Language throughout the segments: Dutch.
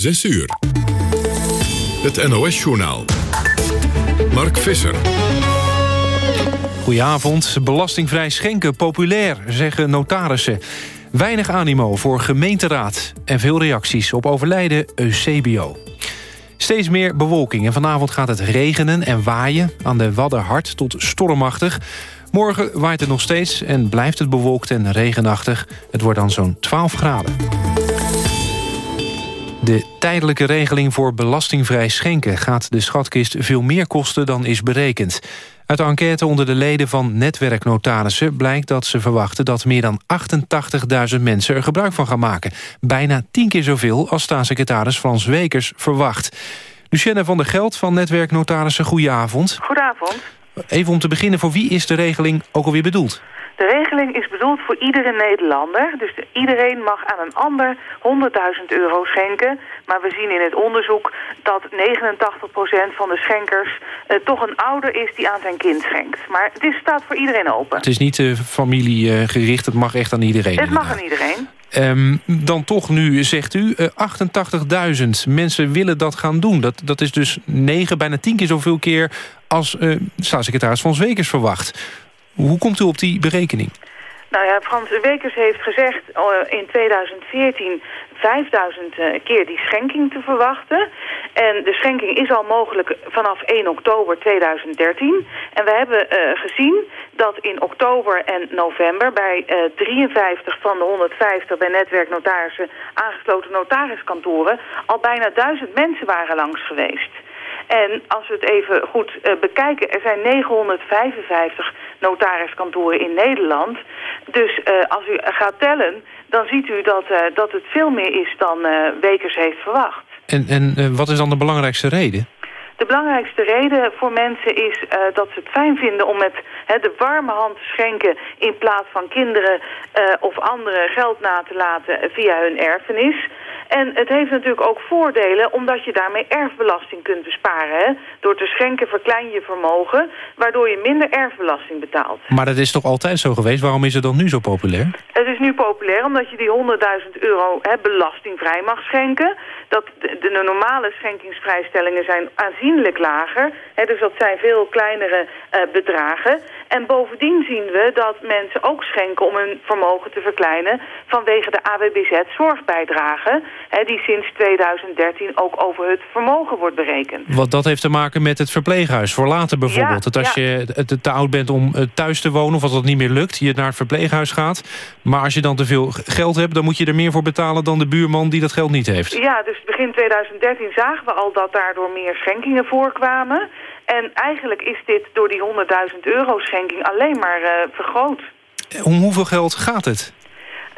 6 uur. Het NOS-journaal. Mark Visser. Goedenavond. Belastingvrij schenken populair, zeggen notarissen. Weinig animo voor gemeenteraad. En veel reacties op overlijden Eusebio. Steeds meer bewolking en vanavond gaat het regenen en waaien. Aan de Wadden hard tot stormachtig. Morgen waait het nog steeds en blijft het bewolkt en regenachtig. Het wordt dan zo'n 12 graden. De tijdelijke regeling voor belastingvrij schenken... gaat de schatkist veel meer kosten dan is berekend. Uit de enquête onder de leden van netwerknotarissen... blijkt dat ze verwachten dat meer dan 88.000 mensen er gebruik van gaan maken. Bijna tien keer zoveel als staatssecretaris Frans Wekers verwacht. Lucienne van der Geld van netwerknotarissen, goedenavond. Goedenavond. Even om te beginnen, voor wie is de regeling ook alweer bedoeld? De regeling is bedoeld voor iedere Nederlander. Dus iedereen mag aan een ander 100.000 euro schenken. Maar we zien in het onderzoek dat 89% van de schenkers eh, toch een ouder is die aan zijn kind schenkt. Maar het is, staat voor iedereen open. Het is niet uh, familiegericht, het mag echt aan iedereen. Het mag aan iedereen. Um, dan toch nu, zegt u, uh, 88.000 mensen willen dat gaan doen. Dat, dat is dus 9, bijna 10 keer zoveel keer als staatssecretaris Van Zwekers verwacht. Hoe komt u op die berekening? Nou ja, Frans Wekers heeft gezegd uh, in 2014 5000 uh, keer die schenking te verwachten. En de schenking is al mogelijk vanaf 1 oktober 2013. En we hebben uh, gezien dat in oktober en november bij 53 van de 150 bij netwerknotarissen aangesloten notariskantoren al bijna 1000 mensen waren langs geweest. En als we het even goed uh, bekijken, er zijn 955 notariskantoren in Nederland. Dus uh, als u gaat tellen, dan ziet u dat, uh, dat het veel meer is dan Wekers heeft verwacht. En, en wat is dan de belangrijkste reden? De belangrijkste reden voor mensen is uh, dat ze het fijn vinden om met de warme hand te schenken... in plaats van kinderen uh, of anderen geld na te laten via hun erfenis. En het heeft natuurlijk ook voordelen omdat je daarmee erfbelasting kunt besparen. Hè? Door te schenken verklein je vermogen, waardoor je minder erfbelasting betaalt. Maar dat is toch altijd zo geweest? Waarom is het dan nu zo populair? Het is nu populair omdat je die 100.000 euro hè, belastingvrij mag schenken. Dat de, de normale schenkingsvrijstellingen zijn aanzienlijk lager. Hè, dus dat zijn veel kleinere uh, bedragen. En bovendien zien we dat mensen ook schenken om hun vermogen te verkleinen... vanwege de AWBZ-zorgbijdrage, die sinds 2013 ook over het vermogen wordt berekend. Wat dat heeft te maken met het verpleeghuis voor later bijvoorbeeld. Ja, dat als ja. je te, te oud bent om thuis te wonen of als dat niet meer lukt... je naar het verpleeghuis gaat. Maar als je dan te veel geld hebt, dan moet je er meer voor betalen... dan de buurman die dat geld niet heeft. Ja, dus begin 2013 zagen we al dat daardoor meer schenkingen voorkwamen... En eigenlijk is dit door die 100.000 euro schenking alleen maar uh, vergroot. Om hoeveel geld gaat het?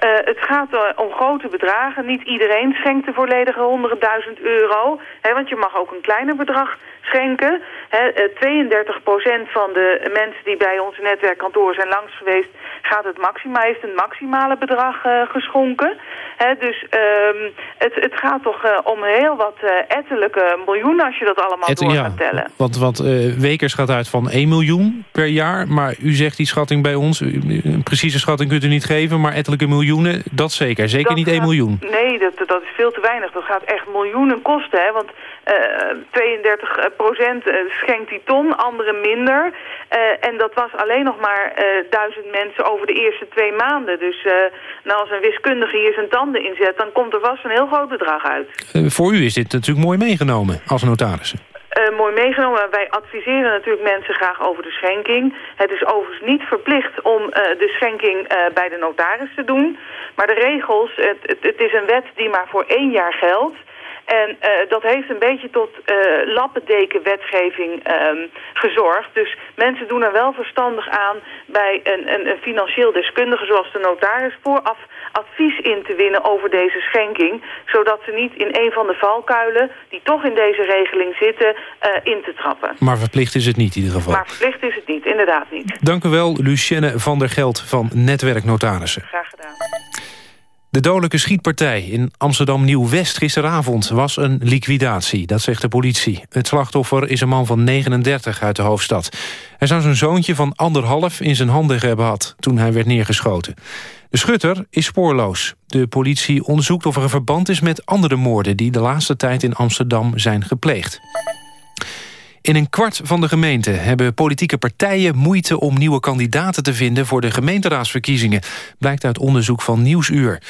Uh, het gaat uh, om grote bedragen. Niet iedereen schenkt de volledige 100.000 euro. Hè, want je mag ook een kleiner bedrag schenken. Hè, uh, 32% van de mensen die bij onze netwerkkantoor zijn langs geweest... gaat het maxima, heeft een maximale bedrag geschonken. Hè, dus um, het, het gaat toch om heel wat ettelijke miljoenen... als je dat allemaal Et, door ja, gaat tellen. Want, want Wekers gaat uit van 1 miljoen per jaar. Maar u zegt die schatting bij ons... een precieze schatting kunt u niet geven, maar ettelijke miljoenen miljoenen, dat zeker. Zeker dat niet gaat, 1 miljoen. Nee, dat, dat is veel te weinig. Dat gaat echt miljoenen kosten. Hè? Want uh, 32 procent schenkt die ton, anderen minder. Uh, en dat was alleen nog maar uh, duizend mensen over de eerste twee maanden. Dus nou, als een wiskundige hier zijn tanden inzet... dan komt er vast een heel groot bedrag uit. voor u is dit natuurlijk mooi meegenomen als notarissen. Uh, mooi meegenomen. Wij adviseren natuurlijk mensen graag over de schenking. Het is overigens niet verplicht om uh, de schenking uh, bij de notaris te doen. Maar de regels, het, het, is een wet die maar voor één jaar geldt. En dat heeft een beetje tot uh, lappendeken wetgeving um, gezorgd. Dus mensen doen er wel verstandig aan bij een, een, een financieel deskundige zoals de notaris vooraf advies in te winnen over deze schenking. Zodat ze niet in een van de valkuilen die toch in deze regeling zitten uh, in te trappen. Maar verplicht is het niet in ieder geval. Maar verplicht is het niet, inderdaad niet. Dank u wel, Lucienne van der Geld van Netwerk Notarissen. Graag gedaan. De dodelijke schietpartij in Amsterdam Nieuw-West gisteravond was een liquidatie, dat zegt de politie. Het slachtoffer is een man van 39 uit de hoofdstad. Hij zou zijn zoontje van anderhalf in zijn handen hebben gehad toen hij werd neergeschoten. De schutter is spoorloos. De politie onderzoekt of er een verband is met andere moorden... die de laatste tijd in Amsterdam zijn gepleegd. In een kwart van de gemeente hebben politieke partijen moeite om nieuwe kandidaten te vinden voor de gemeenteraadsverkiezingen, blijkt uit onderzoek van Nieuwsuur.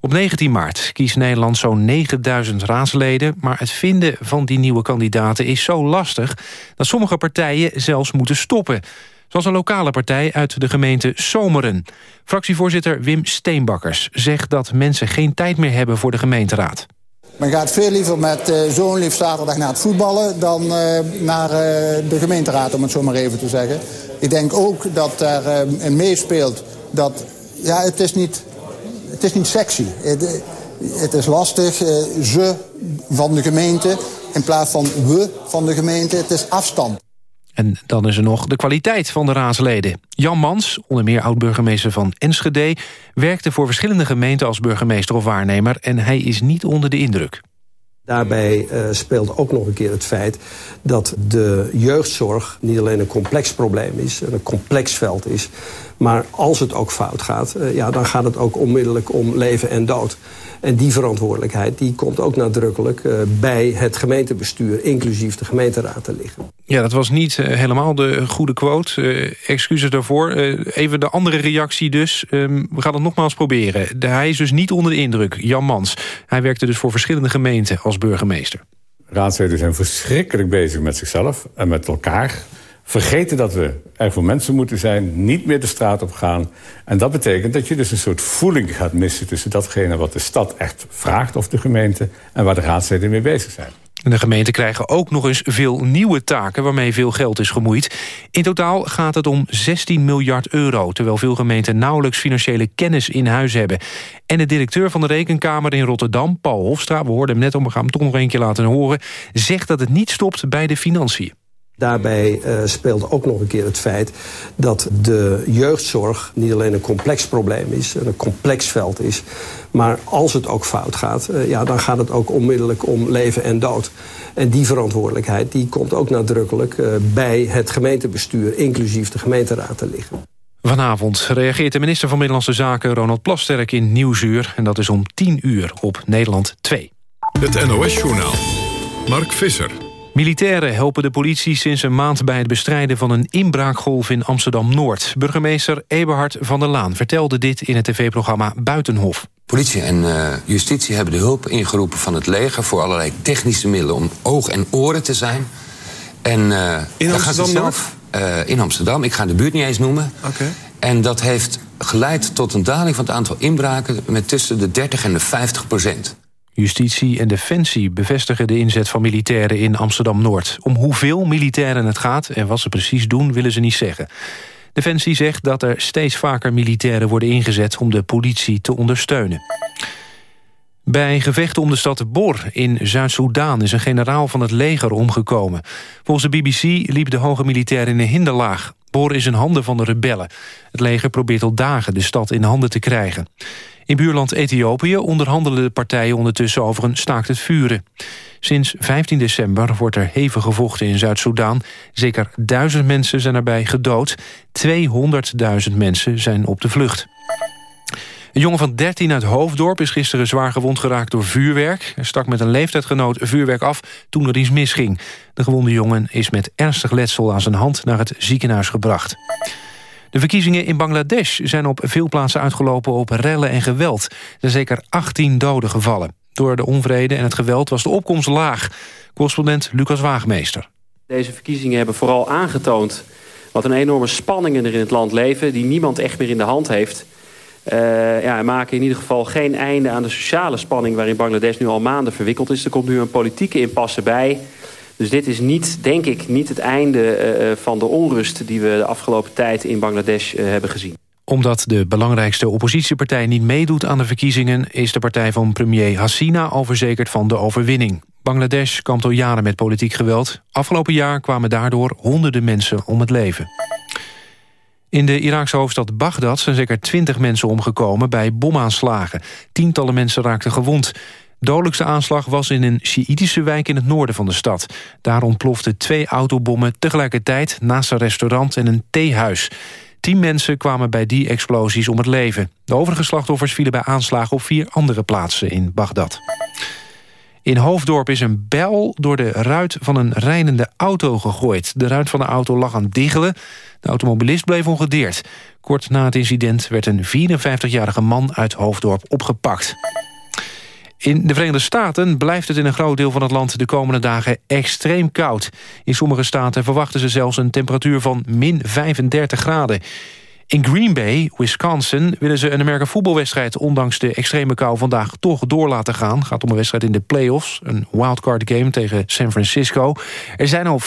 Op 19 maart kiest Nederland zo'n 9000 raadsleden... maar het vinden van die nieuwe kandidaten is zo lastig... dat sommige partijen zelfs moeten stoppen. Zoals een lokale partij uit de gemeente Zomeren. Fractievoorzitter Wim Steenbakkers zegt dat mensen geen tijd meer hebben voor de gemeenteraad. Men gaat veel liever met uh, zo'n lief zaterdag naar het voetballen... dan uh, naar uh, de gemeenteraad, om het zo maar even te zeggen. Ik denk ook dat er een meespeelt dat... Ja, het is niet, het is niet sexy. Het, het is lastig. ze van de gemeente in plaats van we van de gemeente. Het is afstand. En dan is er nog de kwaliteit van de raadsleden. Jan Mans, onder meer oud-burgemeester van Enschede... werkte voor verschillende gemeenten als burgemeester of waarnemer... en hij is niet onder de indruk. Daarbij uh, speelt ook nog een keer het feit dat de jeugdzorg niet alleen een complex probleem is, een complex veld is, maar als het ook fout gaat, uh, ja, dan gaat het ook onmiddellijk om leven en dood. En die verantwoordelijkheid die komt ook nadrukkelijk uh, bij het gemeentebestuur, inclusief de gemeenteraad te liggen. Ja, dat was niet helemaal de goede quote. excuses daarvoor. even de andere reactie dus. Ehm, we gaan het nogmaals proberen. De, hij is dus niet onder de indruk, Jan Mans. Hij werkte dus voor verschillende gemeenten als burgemeester. Raadsleden zijn verschrikkelijk bezig met zichzelf en met elkaar. Vergeten dat we er voor mensen moeten zijn, niet meer de straat op gaan. En dat betekent dat je dus een soort voeling gaat missen... tussen datgene wat de stad echt vraagt of de gemeente... en waar de raadsleden mee bezig zijn. De gemeenten krijgen ook nog eens veel nieuwe taken... waarmee veel geld is gemoeid. In totaal gaat het om 16 miljard euro... terwijl veel gemeenten nauwelijks financiële kennis in huis hebben. En de directeur van de Rekenkamer in Rotterdam, Paul Hofstra... we hoorden hem net om, we gaan hem toch nog een keer laten horen... zegt dat het niet stopt bij de financiën. Daarbij uh, speelt ook nog een keer het feit dat de jeugdzorg niet alleen een complex probleem is, een complex veld is, maar als het ook fout gaat, uh, ja, dan gaat het ook onmiddellijk om leven en dood. En die verantwoordelijkheid die komt ook nadrukkelijk uh, bij het gemeentebestuur, inclusief de gemeenteraad te liggen. Vanavond reageert de minister van Binnenlandse Zaken Ronald Plasterk in Nieuwsuur. En dat is om 10 uur op Nederland 2. Het NOS-journaal. Mark Visser. Militairen helpen de politie sinds een maand bij het bestrijden van een inbraakgolf in Amsterdam-Noord. Burgemeester Eberhard van der Laan vertelde dit in het tv-programma Buitenhof. Politie en uh, justitie hebben de hulp ingeroepen van het leger... voor allerlei technische middelen om oog en oren te zijn. En uh, in Amsterdam zelf, uh, in Amsterdam, ik ga de buurt niet eens noemen. Okay. En dat heeft geleid tot een daling van het aantal inbraken... met tussen de 30 en de 50 procent. Justitie en Defensie bevestigen de inzet van militairen in Amsterdam-Noord. Om hoeveel militairen het gaat en wat ze precies doen, willen ze niet zeggen. Defensie zegt dat er steeds vaker militairen worden ingezet... om de politie te ondersteunen. Bij gevechten om de stad Bor in Zuid-Soedan is een generaal van het leger omgekomen. Volgens de BBC liep de hoge militair in een hinderlaag. Bor is in handen van de rebellen. Het leger probeert al dagen de stad in handen te krijgen. In buurland Ethiopië onderhandelen de partijen ondertussen over een staakt het vuren. Sinds 15 december wordt er hevig gevochten in Zuid-Soedan. Zeker duizend mensen zijn erbij gedood. 200.000 mensen zijn op de vlucht. Een jongen van 13 uit Hoofddorp is gisteren zwaar gewond geraakt door vuurwerk. Hij stak met een leeftijdgenoot vuurwerk af toen er iets misging. De gewonde jongen is met ernstig letsel aan zijn hand naar het ziekenhuis gebracht. De verkiezingen in Bangladesh zijn op veel plaatsen uitgelopen op rellen en geweld. Er zijn zeker 18 doden gevallen. Door de onvrede en het geweld was de opkomst laag. Correspondent Lucas Waagmeester. Deze verkiezingen hebben vooral aangetoond... wat een enorme spanningen er in het land leven... die niemand echt meer in de hand heeft... Uh, ja, maken in ieder geval geen einde aan de sociale spanning... waarin Bangladesh nu al maanden verwikkeld is. Er komt nu een politieke impasse bij. Dus dit is niet, denk ik, niet het einde uh, van de onrust... die we de afgelopen tijd in Bangladesh uh, hebben gezien. Omdat de belangrijkste oppositiepartij niet meedoet aan de verkiezingen... is de partij van premier Hasina al verzekerd van de overwinning. Bangladesh kampt al jaren met politiek geweld. Afgelopen jaar kwamen daardoor honderden mensen om het leven. In de Iraakse hoofdstad Bagdad zijn zeker twintig mensen omgekomen bij bomaanslagen. Tientallen mensen raakten gewond. Dodelijkste aanslag was in een Sjiïtische wijk in het noorden van de stad. Daar ontploften twee autobommen tegelijkertijd naast een restaurant en een theehuis. Tien mensen kwamen bij die explosies om het leven. De overige slachtoffers vielen bij aanslagen op vier andere plaatsen in Bagdad. In Hoofddorp is een bel door de ruit van een rijdende auto gegooid. De ruit van de auto lag aan diggelen. De automobilist bleef ongedeerd. Kort na het incident werd een 54-jarige man uit Hoofddorp opgepakt. In de Verenigde Staten blijft het in een groot deel van het land... de komende dagen extreem koud. In sommige staten verwachten ze zelfs een temperatuur van min 35 graden. In Green Bay, Wisconsin, willen ze een Amerika voetbalwedstrijd... ondanks de extreme kou vandaag toch door laten gaan. Het gaat om een wedstrijd in de playoffs, een wildcard game tegen San Francisco. Er zijn al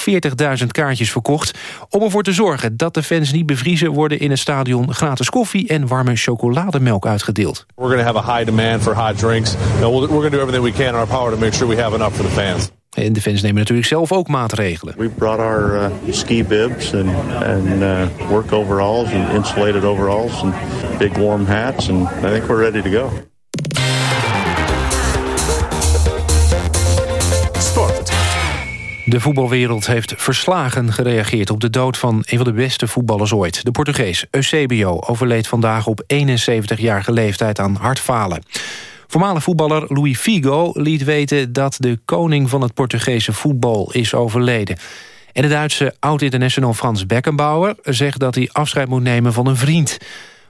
40.000 kaartjes verkocht. Om ervoor te zorgen dat de fans niet bevriezen... worden in het stadion gratis koffie en warme chocolademelk uitgedeeld. We're going to have a high demand for hot drinks. We're going to do everything we can in our power to make sure we have enough for the fans. En de fans nemen natuurlijk zelf ook maatregelen. We brought our uh, ski bibs and, and uh, work overalls and insulated overalls and big warm hats and I think we're ready to go. Sport. De voetbalwereld heeft verslagen gereageerd op de dood van een van de beste voetballers ooit. De Portugees Eusebio overleed vandaag op 71-jarige leeftijd aan hartfalen. Voormalig voetballer Louis Figo liet weten dat de koning van het Portugese voetbal is overleden. En de Duitse oud-international Frans Beckenbauer zegt dat hij afscheid moet nemen van een vriend.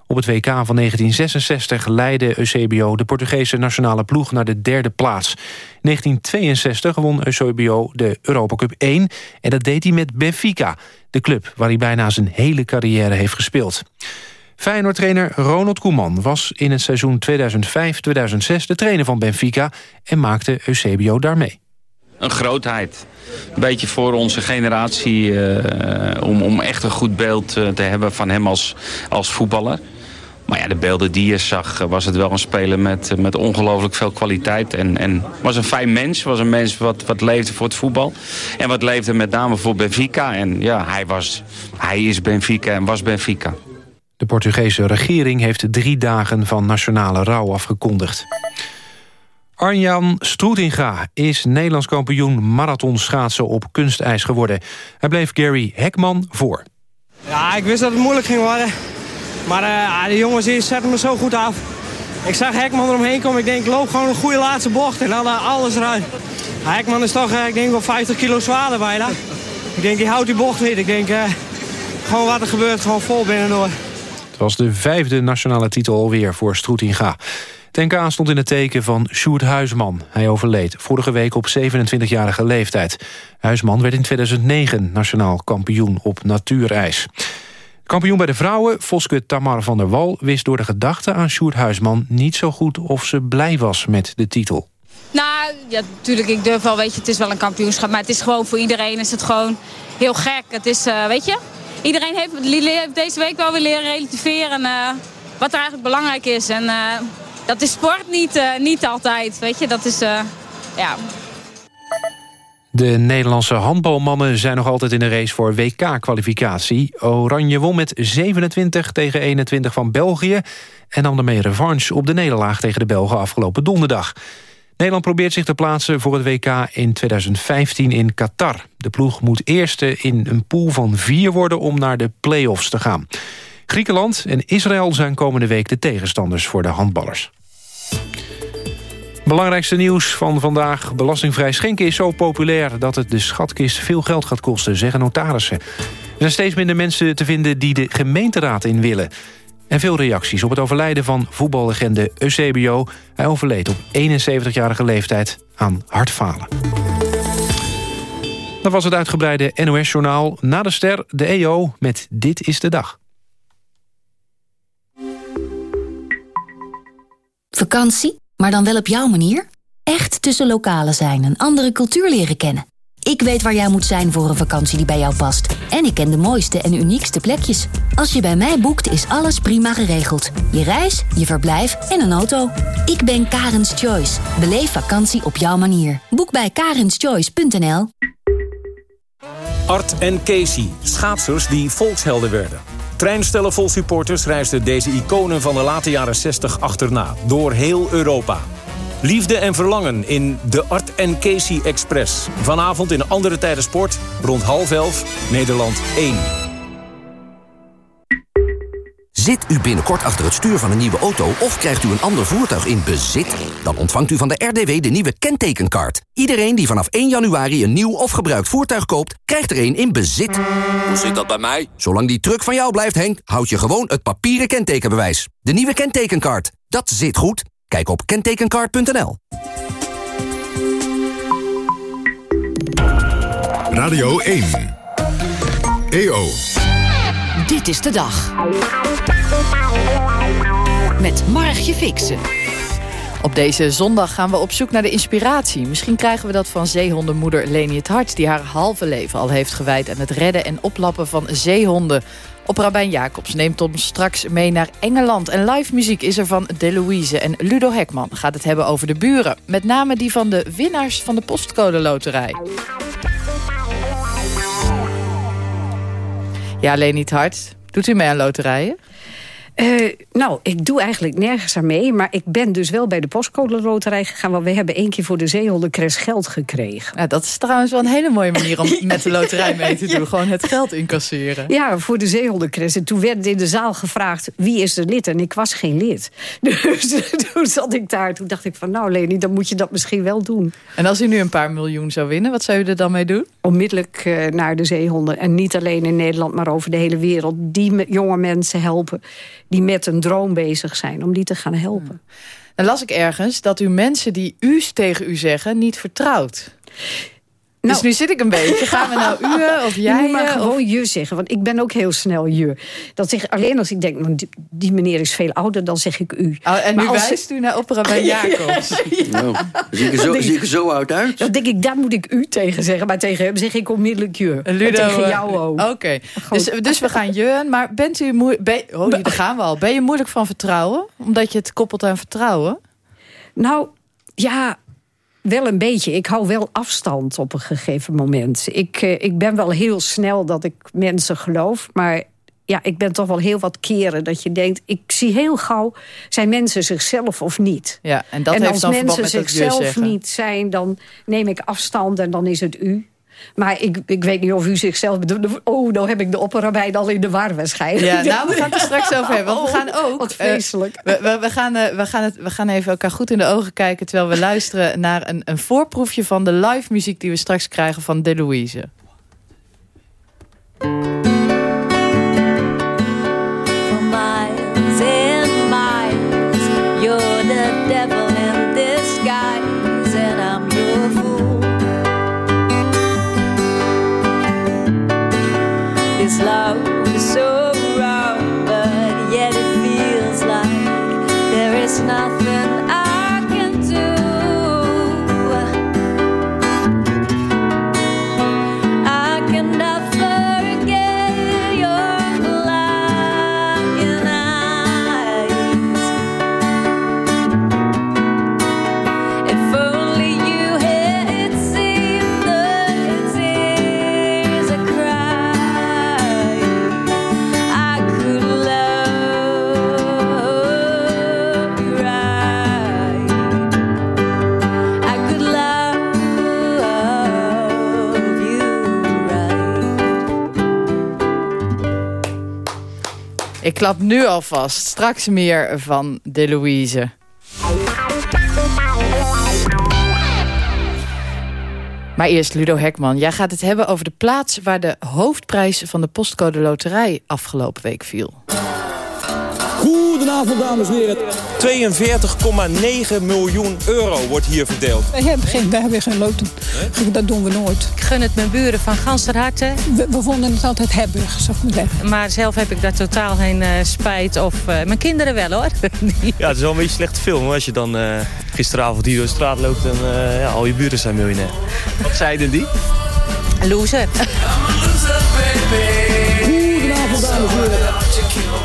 Op het WK van 1966 leidde Eusebio de Portugese nationale ploeg naar de derde plaats. In 1962 won Eusebio de Europa Cup 1 en dat deed hij met Benfica, de club waar hij bijna zijn hele carrière heeft gespeeld. Feyenoord-trainer Ronald Koeman was in het seizoen 2005-2006 de trainer van Benfica en maakte Eusebio daarmee. Een grootheid. Een beetje voor onze generatie uh, om, om echt een goed beeld uh, te hebben van hem als, als voetballer. Maar ja, de beelden die je zag, was het wel een speler met, met ongelooflijk veel kwaliteit. En, en was een fijn mens, was een mens wat, wat leefde voor het voetbal. En wat leefde met name voor Benfica. En ja, hij, was, hij is Benfica en was Benfica. De Portugese regering heeft drie dagen van nationale rouw afgekondigd. Arjan Stroetinga is Nederlands kampioen marathonschaatsen op kunstijs geworden. Hij bleef Gary Hekman voor. Ja, ik wist dat het moeilijk ging worden. Maar uh, jongens hier zetten me zo goed af. Ik zag Hekman eromheen komen. Ik denk, loop gewoon een goede laatste bocht. En dan alles eruit. Hekman is toch, uh, ik denk wel 50 kilo zwaarder bijna. Ik denk, die houdt die bocht niet. Ik denk, uh, gewoon wat er gebeurt, gewoon vol binnendoor. Was de vijfde nationale titel alweer voor Stroetinga. TNK stond in het teken van Sjoerd Huisman. Hij overleed vorige week op 27-jarige leeftijd. Huisman werd in 2009 nationaal kampioen op natuurijs. Kampioen bij de vrouwen, Voske Tamar van der Wal... wist door de gedachte aan Sjoerd Huisman niet zo goed of ze blij was met de titel. Nou, ja, natuurlijk, ik durf wel, weet je, het is wel een kampioenschap... maar het is gewoon voor iedereen is het gewoon heel gek. Het is, uh, weet je, iedereen heeft, heeft, deze week wel weer leren relativeren... Uh, wat er eigenlijk belangrijk is. En uh, dat is sport niet, uh, niet altijd, weet je. Dat is, ja... De Nederlandse handbalmannen zijn nog altijd in de race voor WK-kwalificatie. Oranje won met 27 tegen 21 van België... en nam daarmee revanche op de nederlaag tegen de Belgen afgelopen donderdag. Nederland probeert zich te plaatsen voor het WK in 2015 in Qatar. De ploeg moet eerste in een pool van vier worden om naar de play-offs te gaan. Griekenland en Israël zijn komende week de tegenstanders voor de handballers. Belangrijkste nieuws van vandaag. Belastingvrij schenken is zo populair dat het de schatkist veel geld gaat kosten, zeggen notarissen. Er zijn steeds minder mensen te vinden die de gemeenteraad in willen. En veel reacties op het overlijden van voetballegende Eusebio. Hij overleed op 71-jarige leeftijd aan hartfalen. Dat was het uitgebreide NOS-journaal. Na de ster, de EO, met Dit is de Dag. Vakantie, maar dan wel op jouw manier? Echt tussen lokalen zijn en andere cultuur leren kennen. Ik weet waar jij moet zijn voor een vakantie die bij jou past. En ik ken de mooiste en uniekste plekjes. Als je bij mij boekt, is alles prima geregeld. Je reis, je verblijf en een auto. Ik ben Karens Choice. Beleef vakantie op jouw manier. Boek bij karenschoice.nl Art en Casey, schaatsers die volkshelden werden. Treinstellen vol supporters reisden deze iconen van de late jaren 60 achterna... door heel Europa. Liefde en verlangen in de Art en Casey Express. Vanavond in andere tijden sport, rond half elf, Nederland 1. Zit u binnenkort achter het stuur van een nieuwe auto of krijgt u een ander voertuig in bezit? Dan ontvangt u van de RDW de nieuwe kentekenkaart. Iedereen die vanaf 1 januari een nieuw of gebruikt voertuig koopt, krijgt er een in bezit. Hoe zit dat bij mij? Zolang die truck van jou blijft, Henk, houd je gewoon het papieren kentekenbewijs. De nieuwe kentekenkaart. Dat zit goed. Kijk op kentekenkaart.nl. Radio 1. EO. Dit is de dag. Met Margje Fixen. Op deze zondag gaan we op zoek naar de inspiratie. Misschien krijgen we dat van zeehondenmoeder Leni het Hart... die haar halve leven al heeft gewijd aan het redden en oplappen van zeehonden. Op Rabijn Jacobs neemt ons straks mee naar Engeland. En live muziek is er van Delouise en Ludo Hekman gaat het hebben over de buren. Met name die van de winnaars van de postcode loterij. Ja, Leni het Hart, doet u mee aan loterijen? Uh, nou, ik doe eigenlijk nergens aan mee. Maar ik ben dus wel bij de postcode loterij gegaan. Want we hebben één keer voor de zeehondencres geld gekregen. Ja, dat is trouwens wel een hele mooie manier om met de loterij mee te doen. Gewoon het geld incasseren. Ja, voor de zeehondencres. En toen werd in de zaal gevraagd, wie is er lid? En ik was geen lid. Dus toen zat ik daar. Toen dacht ik van, nou Leni, dan moet je dat misschien wel doen. En als u nu een paar miljoen zou winnen, wat zou u er dan mee doen? Onmiddellijk uh, naar de zeehonden. En niet alleen in Nederland, maar over de hele wereld. Die jonge mensen helpen die met een droom bezig zijn, om die te gaan helpen. Dan las ik ergens dat u mensen die u's tegen u zeggen niet vertrouwt. Nou, dus nu zit ik een beetje. Gaan we nou u of jij? maar gewoon je zeggen, want ik ben ook heel snel je. Dat zeg alleen als ik denk, nou, die, die, meneer is veel ouder, dan zeg ik u. Oh, en maar nu als... wijst u naar opera bij Jacobs. ja. nou, zie, ik er zo, zie ik er zo oud uit? Dan denk ik, daar moet ik u tegen zeggen. Maar tegen hem zeg ik onmiddellijk je. Ludo, en tegen jou ook. Oké, okay. dus, dus we gaan je. Maar bent u moeilijk... Oh, daar gaan we al. Ben je moeilijk van vertrouwen? Omdat je het koppelt aan vertrouwen? Nou, ja, wel een beetje. Ik hou wel afstand op een gegeven moment. Ik, uh, ik ben wel heel snel dat ik mensen geloof. Maar ja, ik ben toch wel heel wat keren dat je denkt... ik zie heel gauw, zijn mensen zichzelf of niet? Ja, en dat en heeft als dan mensen met zichzelf niet zijn, dan neem ik afstand en dan is het u. Maar ik, ik weet niet of u zichzelf bedoelt. Oh, nou heb ik de opperarbeit al in de war waarschijnlijk. Ja, nou, we gaan het er straks over hebben. Want we gaan ook... Wat vreselijk. Uh, we, we, gaan, uh, we, gaan het, we gaan even elkaar goed in de ogen kijken... terwijl we luisteren naar een, een voorproefje van de live muziek... die we straks krijgen van Delouise. love Ik klap nu alvast. Straks meer van Delouise. Maar eerst Ludo Hekman. Jij gaat het hebben over de plaats waar de hoofdprijs van de postcode loterij afgelopen week viel. Goedenavond, dames en heren. 42,9 miljoen euro wordt hier verdeeld. Wij hebben geen, wij hebben geen loten. Dat doen we nooit. Ik gun het mijn buren van ganser harte. We, we vonden het altijd hebben, zou ik maar zeggen. Maar zelf heb ik daar totaal geen uh, spijt. Of uh, mijn kinderen wel, hoor. Ja, het is wel een beetje slecht te filmen als je dan uh, gisteravond hier door de straat loopt en ja, al je buren zijn miljonair. Wat zeiden die? Loser.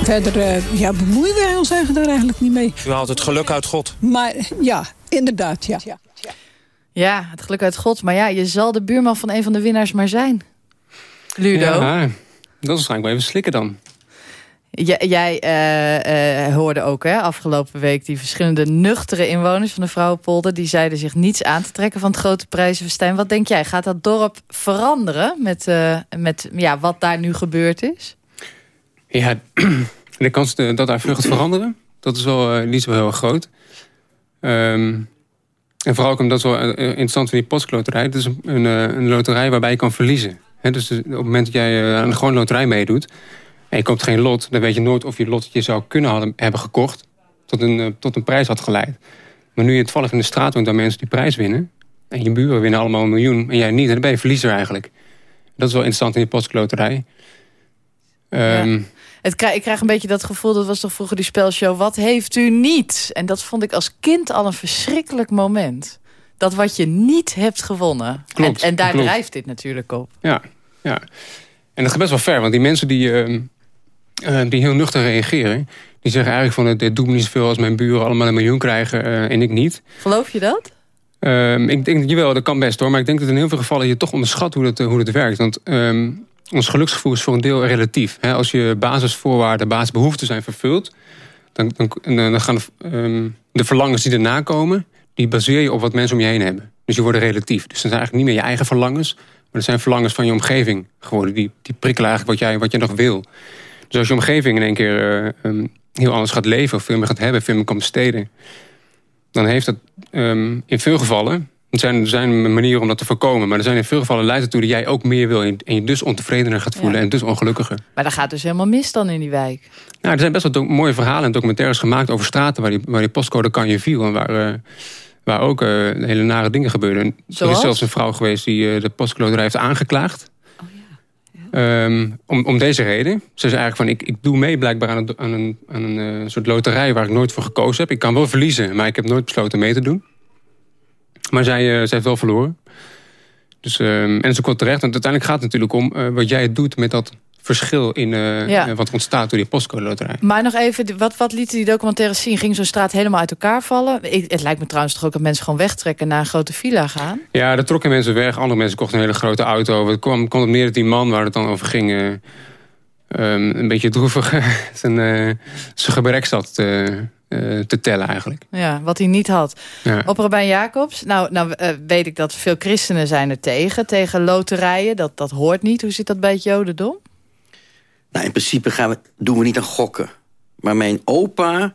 Verder uh, ja, bemoeien wij ons eigenlijk, eigenlijk niet mee. U haalt het geluk uit God. Maar ja, inderdaad, ja. ja. Ja, het geluk uit God. Maar ja, je zal de buurman van een van de winnaars maar zijn. Ludo. Ja, dat is waarschijnlijk wel even slikken dan. J jij uh, uh, hoorde ook hè, afgelopen week die verschillende nuchtere inwoners van de Vrouwenpolder... die zeiden zich niets aan te trekken van het grote prijzenfestijn. Wat denk jij, gaat dat dorp veranderen met, uh, met ja, wat daar nu gebeurd is? Ja, de kans eh, dat daar gaat veranderen, dat is wel eh, niet zo heel groot. Ehm, en vooral ook omdat wel eh, interessant van die postloterij. Het is een, een, een loterij waarbij je kan verliezen. Hè, dus op het moment dat jij aan de gewone loterij meedoet... en je koopt geen lot, dan weet je nooit of je lot dat je zou kunnen hebben gekocht... Tot een, tot een prijs had geleid. Maar nu je toevallig in de straat woont, dan mensen die prijs winnen... en je buren winnen allemaal een miljoen en jij niet... dan ben je verliezer eigenlijk. Dat is wel interessant in die postloterij. Ehm, Het krijg, ik krijg een beetje dat gevoel, dat was toch vroeger die spelshow... wat heeft u niet? En dat vond ik als kind al een verschrikkelijk moment. Dat wat je niet hebt gewonnen. Klopt, en, en daar klopt. drijft dit natuurlijk op. Ja, ja. En dat gaat best wel ver, want die mensen die, ehm, eh, die heel nuchter reageren... die zeggen eigenlijk van, het dit doet me niet zoveel als mijn buren allemaal een miljoen krijgen eh, en ik niet. Geloof je dat? Ehm, ik denk jawel, dat kan best hoor. Maar ik denk dat in heel veel gevallen je toch onderschat hoe dat, eh, hoe dat werkt. Want ehm, ons geluksgevoel is voor een deel relatief. Hè? Als je basisvoorwaarden, basisbehoeften zijn vervuld... dan, dan, eh, dan gaan de, ehm, de verlangens die erna komen... die baseer je op wat mensen om je heen hebben. Dus die worden relatief. Dus dat zijn eigenlijk niet meer je eigen verlangens... maar dat zijn verlangens van je omgeving geworden. Die, die prikkelen eigenlijk wat jij, wat je nog wil. Dus als je omgeving in één keer eh, ehm, heel anders gaat leven... of veel meer gaat hebben, veel meer kan besteden... dan heeft dat ehm, in veel gevallen... Er zijn, zijn manieren om dat te voorkomen. Maar er zijn in veel gevallen leidt ertoe dat jij ook meer wil... en je dus ontevredener gaat voelen Ja. en dus ongelukkiger. Maar dat gaat dus helemaal mis dan in die wijk. Nou, er zijn best wel mooie verhalen en documentaires gemaakt over straten... waar die, waar die postcode kanje viel en waar, eh, waar ook eh, hele nare dingen gebeurden. En Er is zelfs een vrouw geweest die eh, de postcode heeft aangeklaagd. Ehm, om, om deze reden. Ze zei eigenlijk van, ik, ik doe mee blijkbaar aan, een- aan een, aan een soort loterij... waar ik nooit voor gekozen heb. Ik kan wel verliezen, maar ik heb nooit besloten mee te doen. Maar zij, eh, zij heeft wel verloren. Dus, ehm, en dat is ook wel terecht. Want uiteindelijk gaat het natuurlijk om eh, wat jij doet met dat verschil in eh, Ja. eh, wat ontstaat door die postcode loterij. Maar nog even, wat, wat lieten die documentaires zien? Ging zo'n straat helemaal uit elkaar vallen? Ik, het lijkt me trouwens toch ook dat mensen gewoon wegtrekken... en naar een grote villa gaan? Ja, daar trokken mensen weg. Andere mensen kochten een hele grote auto. Het kwam, kwam het meer dat die man waar het dan over ging... eh, ehm, een beetje droevig zijn, eh, zijn gebrek zat te, eh, te tellen eigenlijk. Ja, wat hij niet had. Ja. Op Rabijn Jacobs, nou, nou eh, weet ik dat veel christenen zijn er tegen. Tegen loterijen, dat, dat hoort niet. Hoe zit dat bij het jodendom? Nou, in principe gaan we, doen we niet aan gokken. Maar mijn opa,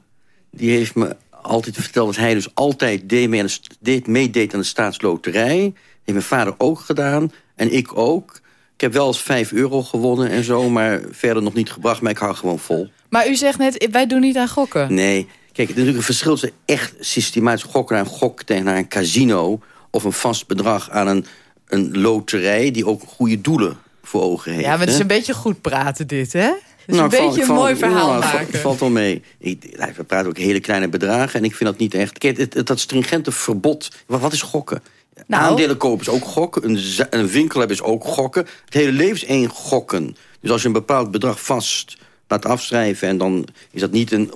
die heeft me altijd verteld... dat hij dus altijd deed mee aan de, st- deed, meedeed aan de staatsloterij. Dat heeft mijn vader ook gedaan. En ik ook. Ik heb wel eens 5 euro gewonnen en zo... maar verder nog niet gebracht, maar ik hou gewoon vol. Maar u zegt net, wij doen niet aan gokken. Nee, kijk, er is natuurlijk een verschil tussen echt systematisch gokken... naar een gok tegen naar een casino... of een vast bedrag aan een, een loterij... die ook goede doelen voor ogen heeft. Ja, maar het is hè? een beetje goed praten dit, hè? Het is Nou, een val- beetje een val- mooi verhaal nou, maken. valt wel mee. Ik, we praten ook hele kleine bedragen en ik vind dat niet echt... Kijk, het, het- dat stringente verbod, wat, wat is gokken? Nou. Aandelen kopen is ook gokken, een, een winkel hebben is ook gokken. Het hele leven is één gokken. Dus als je een bepaald bedrag vast laat afschrijven... en dan is dat niet een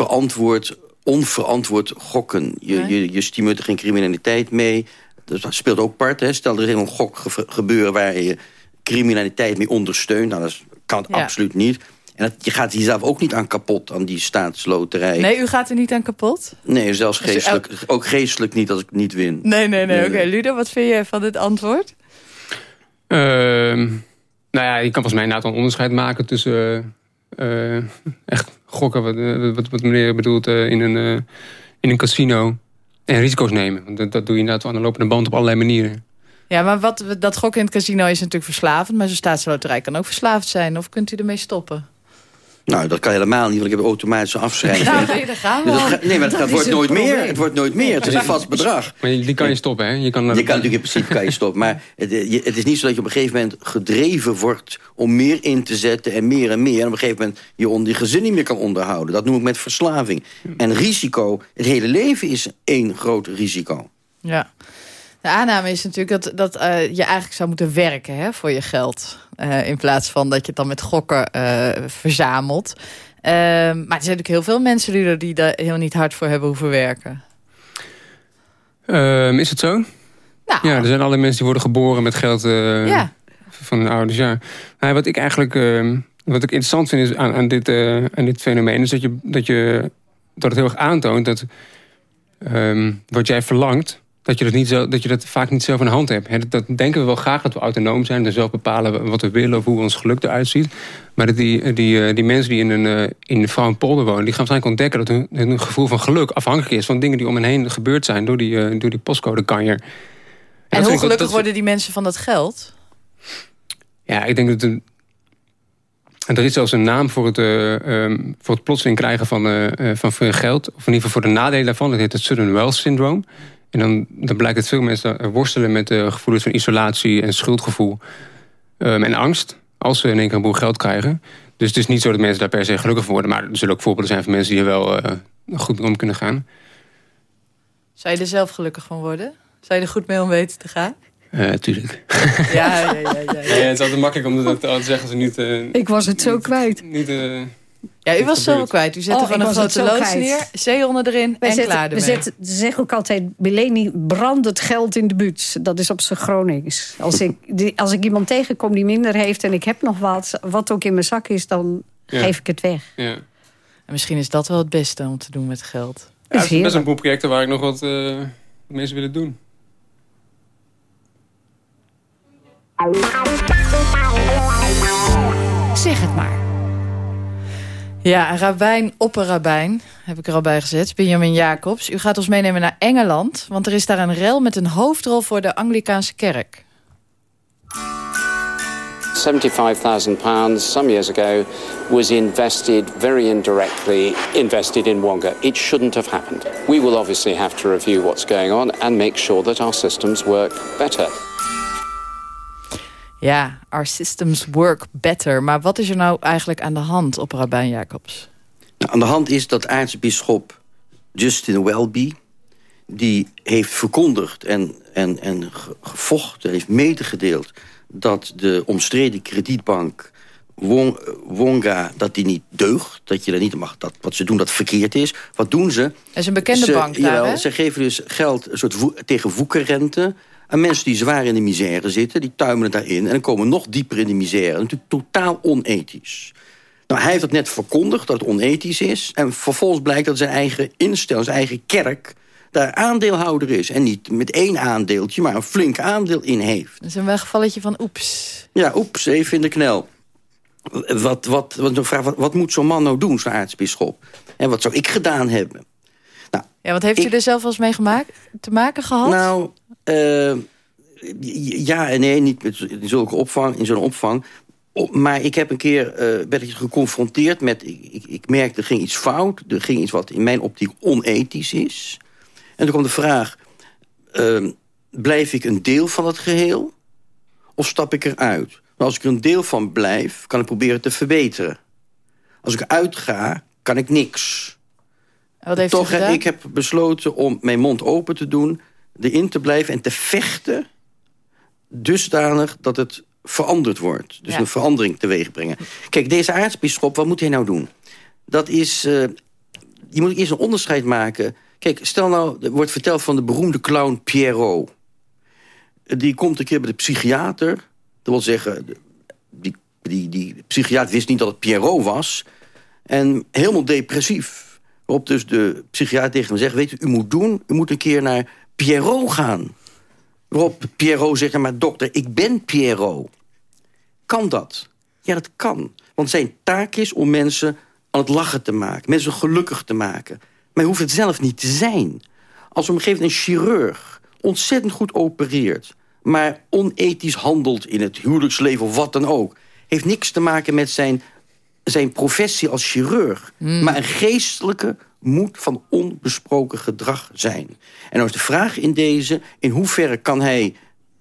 onverantwoord, onverantwoord gokken. Je, Nee. je, je stimuleert er geen criminaliteit mee. Dat speelt ook part. Hè. Stel, er is een gok ge- gebeuren waar je criminaliteit mee ondersteunt. Nou, dat kan Ja. absoluut niet. En dat, je gaat hier zelf ook niet aan kapot, aan die staatsloterij. Nee, u gaat er niet aan kapot? Nee, zelfs Dus geestelijk, ook geestelijk niet als ik niet win. Nee, nee, nee. Nee, Oké, Ludo, wat vind je van dit antwoord? Ehm, nou ja, je kan volgens mij inderdaad een onderscheid maken tussen eh, eh, echt gokken, wat, eh, wat, wat meneer bedoelt, eh, in, een, eh, in een casino. En risico's nemen. Want dat, dat doe je inderdaad aan de lopende band op allerlei manieren. Ja, maar wat, dat gokken in het casino is natuurlijk verslavend... maar zo'n staatsloterij kan ook verslaafd zijn. Of kunt u ermee stoppen? Nou, dat kan helemaal niet, want ik heb automatische afschrijving. Nou, nee, daar gaan we Dus dat nee, maar dat, Dat wordt het nooit meer. Het wordt nooit meer. Het is een vast bedrag. Maar die kan je stoppen, hè? Je kan, Je kan natuurlijk in principe kan je stoppen. Maar het, je- het is niet zo dat je op een gegeven moment gedreven wordt... om meer in te zetten en meer en meer. En op een gegeven moment je on- je gezin niet meer kan onderhouden. Dat noem ik met verslaving. En risico, het hele leven is één groot risico. Ja. De aanname is natuurlijk dat, dat eh, je eigenlijk zou moeten werken hè, voor je geld. Eh, in plaats van dat je het dan met gokken eh, verzamelt. Ehm, maar er zijn natuurlijk heel veel mensen die er die daar heel niet hard voor hebben hoeven werken. Ehm, is het zo? Nou. Ja, er zijn allerlei mensen die worden geboren met geld Ja. van hun ouders. Ja. Nou, wat ik eigenlijk ehm, wat ik interessant vind is aan, aan, dit, aan dit fenomeen... is dat, je, dat, je, dat het heel erg aantoont dat wat jij verlangt... dat je dat, niet zo, dat je dat vaak niet zelf in de hand hebt. Dat, dat denken we wel graag, dat we autonoom zijn... en zelf bepalen wat we willen of hoe ons geluk eruit ziet. Maar dat die, die, eh, die mensen die in een, eh, in een polder wonen... die gaan waarschijnlijk ontdekken dat hun, hun gevoel van geluk afhankelijk is... van dingen die om hen heen gebeurd zijn door die, uh, door die postcode-kanjer. En, en hoe gelukkig worden die mensen van dat geld? Ja, ik denk dat... En er is zelfs een naam voor het, uh, um, voor het plotseling krijgen van, uh, van veel geld. Of in ieder geval voor de nadelen daarvan. Dat heet het sudden wealth syndrome. En dan, dan blijkt dat veel mensen worstelen met uh, gevoelens van isolatie en schuldgevoel. Um, en angst als ze in één keer een boel geld krijgen. Dus het is niet zo dat mensen daar per se gelukkig van worden. Maar er zullen ook voorbeelden zijn van mensen die er wel goed om kunnen gaan. Zou je er zelf gelukkig van worden? Zou je er goed mee om weten te gaan? Uh, tuurlijk. Ja, ja, ja. ja, ja. het is altijd makkelijk om dat te zeggen. Ze niet, uh, ik was het zo kwijt. Niet, uh, ja, u was zo kwijt. U zette oh, gewoon een grote loods neer, zeehonden erin wij en zetten, klaar ermee. We zetten, ze zeggen ook altijd, Beleni brandt het geld in de buurt. Dat is op zijn Gronings. Als ik, die, als ik iemand tegenkom die minder heeft en ik heb nog wat... wat ook in mijn zak is, dan ja. geef ik het weg. Ja. En misschien is dat wel het beste om te doen met geld. Ja, er zijn best een boel projecten waar ik nog wat uh, mensen willen doen. Zeg het maar. Ja, een rabbijn op een rabbijn, heb ik er al bij gezet. Benjamin Jacobs. U gaat ons meenemen naar Engeland, want er is daar een rel met een hoofdrol voor de Anglikaanse kerk. 75,000 pounds some years ago was invested very indirectly invested in Wonga. It shouldn't have happened. We will obviously have to review what's going on and make sure that our systems work better. Ja, our systems work better. Maar wat is er nou eigenlijk aan de hand op Rabijn Jacobs? Nou, aan de hand is dat aartsbisschop Justin Welby... die heeft verkondigd en, en, en gevochten, heeft medegedeeld... dat de omstreden kredietbank Wong, Wonga, dat die niet deugt. Dat je daar niet mag, dat wat ze doen, dat verkeerd is. Wat doen ze? Dat is een bekende ze, bank daar, jawel, hè? Ze geven dus geld een soort wo tegen woekerrente aan mensen die zwaar in de misère zitten. Die tuimelen daarin en dan komen nog dieper in de misère. Natuurlijk totaal onethisch. Nou, hij heeft het net verkondigd dat het onethisch is. En vervolgens blijkt dat zijn eigen instelling, zijn eigen kerk... daar aandeelhouder is. En niet met één aandeeltje, maar een flink aandeel in heeft. Dat is een weggevalletje van oeps. Ja, oeps, even in de knel. Wat, wat, wat, wat, wat moet zo'n man nou doen, zo'n aartsbisschop? En wat zou ik gedaan hebben? Ja, wat heeft ik- u er zelf wel eens mee gemaakt, te maken gehad? Nou, eh, ja en nee, niet met in zulke opvang, in zo'n opvang. Op- maar ik heb een keer eh, werd ik geconfronteerd met... Ik, ik, ik merkte, er ging iets fout. Er ging iets wat in mijn optiek onethisch is. En toen kwam de vraag... eh, blijf ik een deel van het geheel? Of stap ik eruit? Nou, als ik er een deel van blijf, kan ik proberen te verbeteren. Als ik uitga, kan ik niks. Wat heeft Toch, gedaan? ik heb besloten om mijn mond open te doen... erin te blijven en te vechten... dusdanig dat het veranderd wordt. Dus Ja. een verandering teweeg brengen. Kijk, deze aartsbisschop, wat moet hij nou doen? Dat is... eh, je moet eerst een onderscheid maken. Kijk, stel nou, er wordt verteld van de beroemde clown Pierrot. Die komt een keer bij de psychiater. Dat wil zeggen, die, die, die psychiater wist niet dat het Pierrot was. En helemaal depressief. Waarop dus de psychiater tegen hem zegt... weet u, u moet doen, u moet een keer naar Pierrot gaan. Waarop Pierrot zegt, "Ja, maar dokter, ik ben Pierrot. Kan dat? Ja, dat kan. Want zijn taak is om mensen aan het lachen te maken. Mensen gelukkig te maken. Maar hij hoeft het zelf niet te zijn. Als op een gegeven moment een chirurg ontzettend goed opereert... maar onethisch handelt in het huwelijksleven of wat dan ook... heeft niks te maken met zijn, zijn professie als chirurg. Maar een geestelijke moet van onbesproken gedrag zijn. En dan is de vraag in deze... in hoeverre kan hij,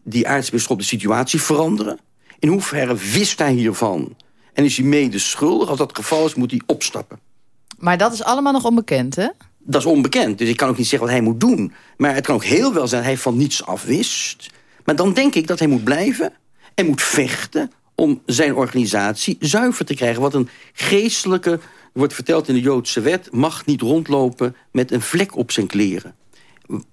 die aartsbisschop, de situatie veranderen? In hoeverre wist hij hiervan? En is hij mede schuldig? Als dat het geval is, moet hij opstappen. Maar dat is allemaal nog onbekend, hè? Dat is onbekend, dus ik kan ook niet zeggen wat hij moet doen. Maar het kan ook heel wel zijn dat hij van niets af wist. Maar dan denk ik dat hij moet blijven en moet vechten... om zijn organisatie zuiver te krijgen. Wat een geestelijke, wordt verteld in de Joodse wet... mag niet rondlopen met een vlek op zijn kleren.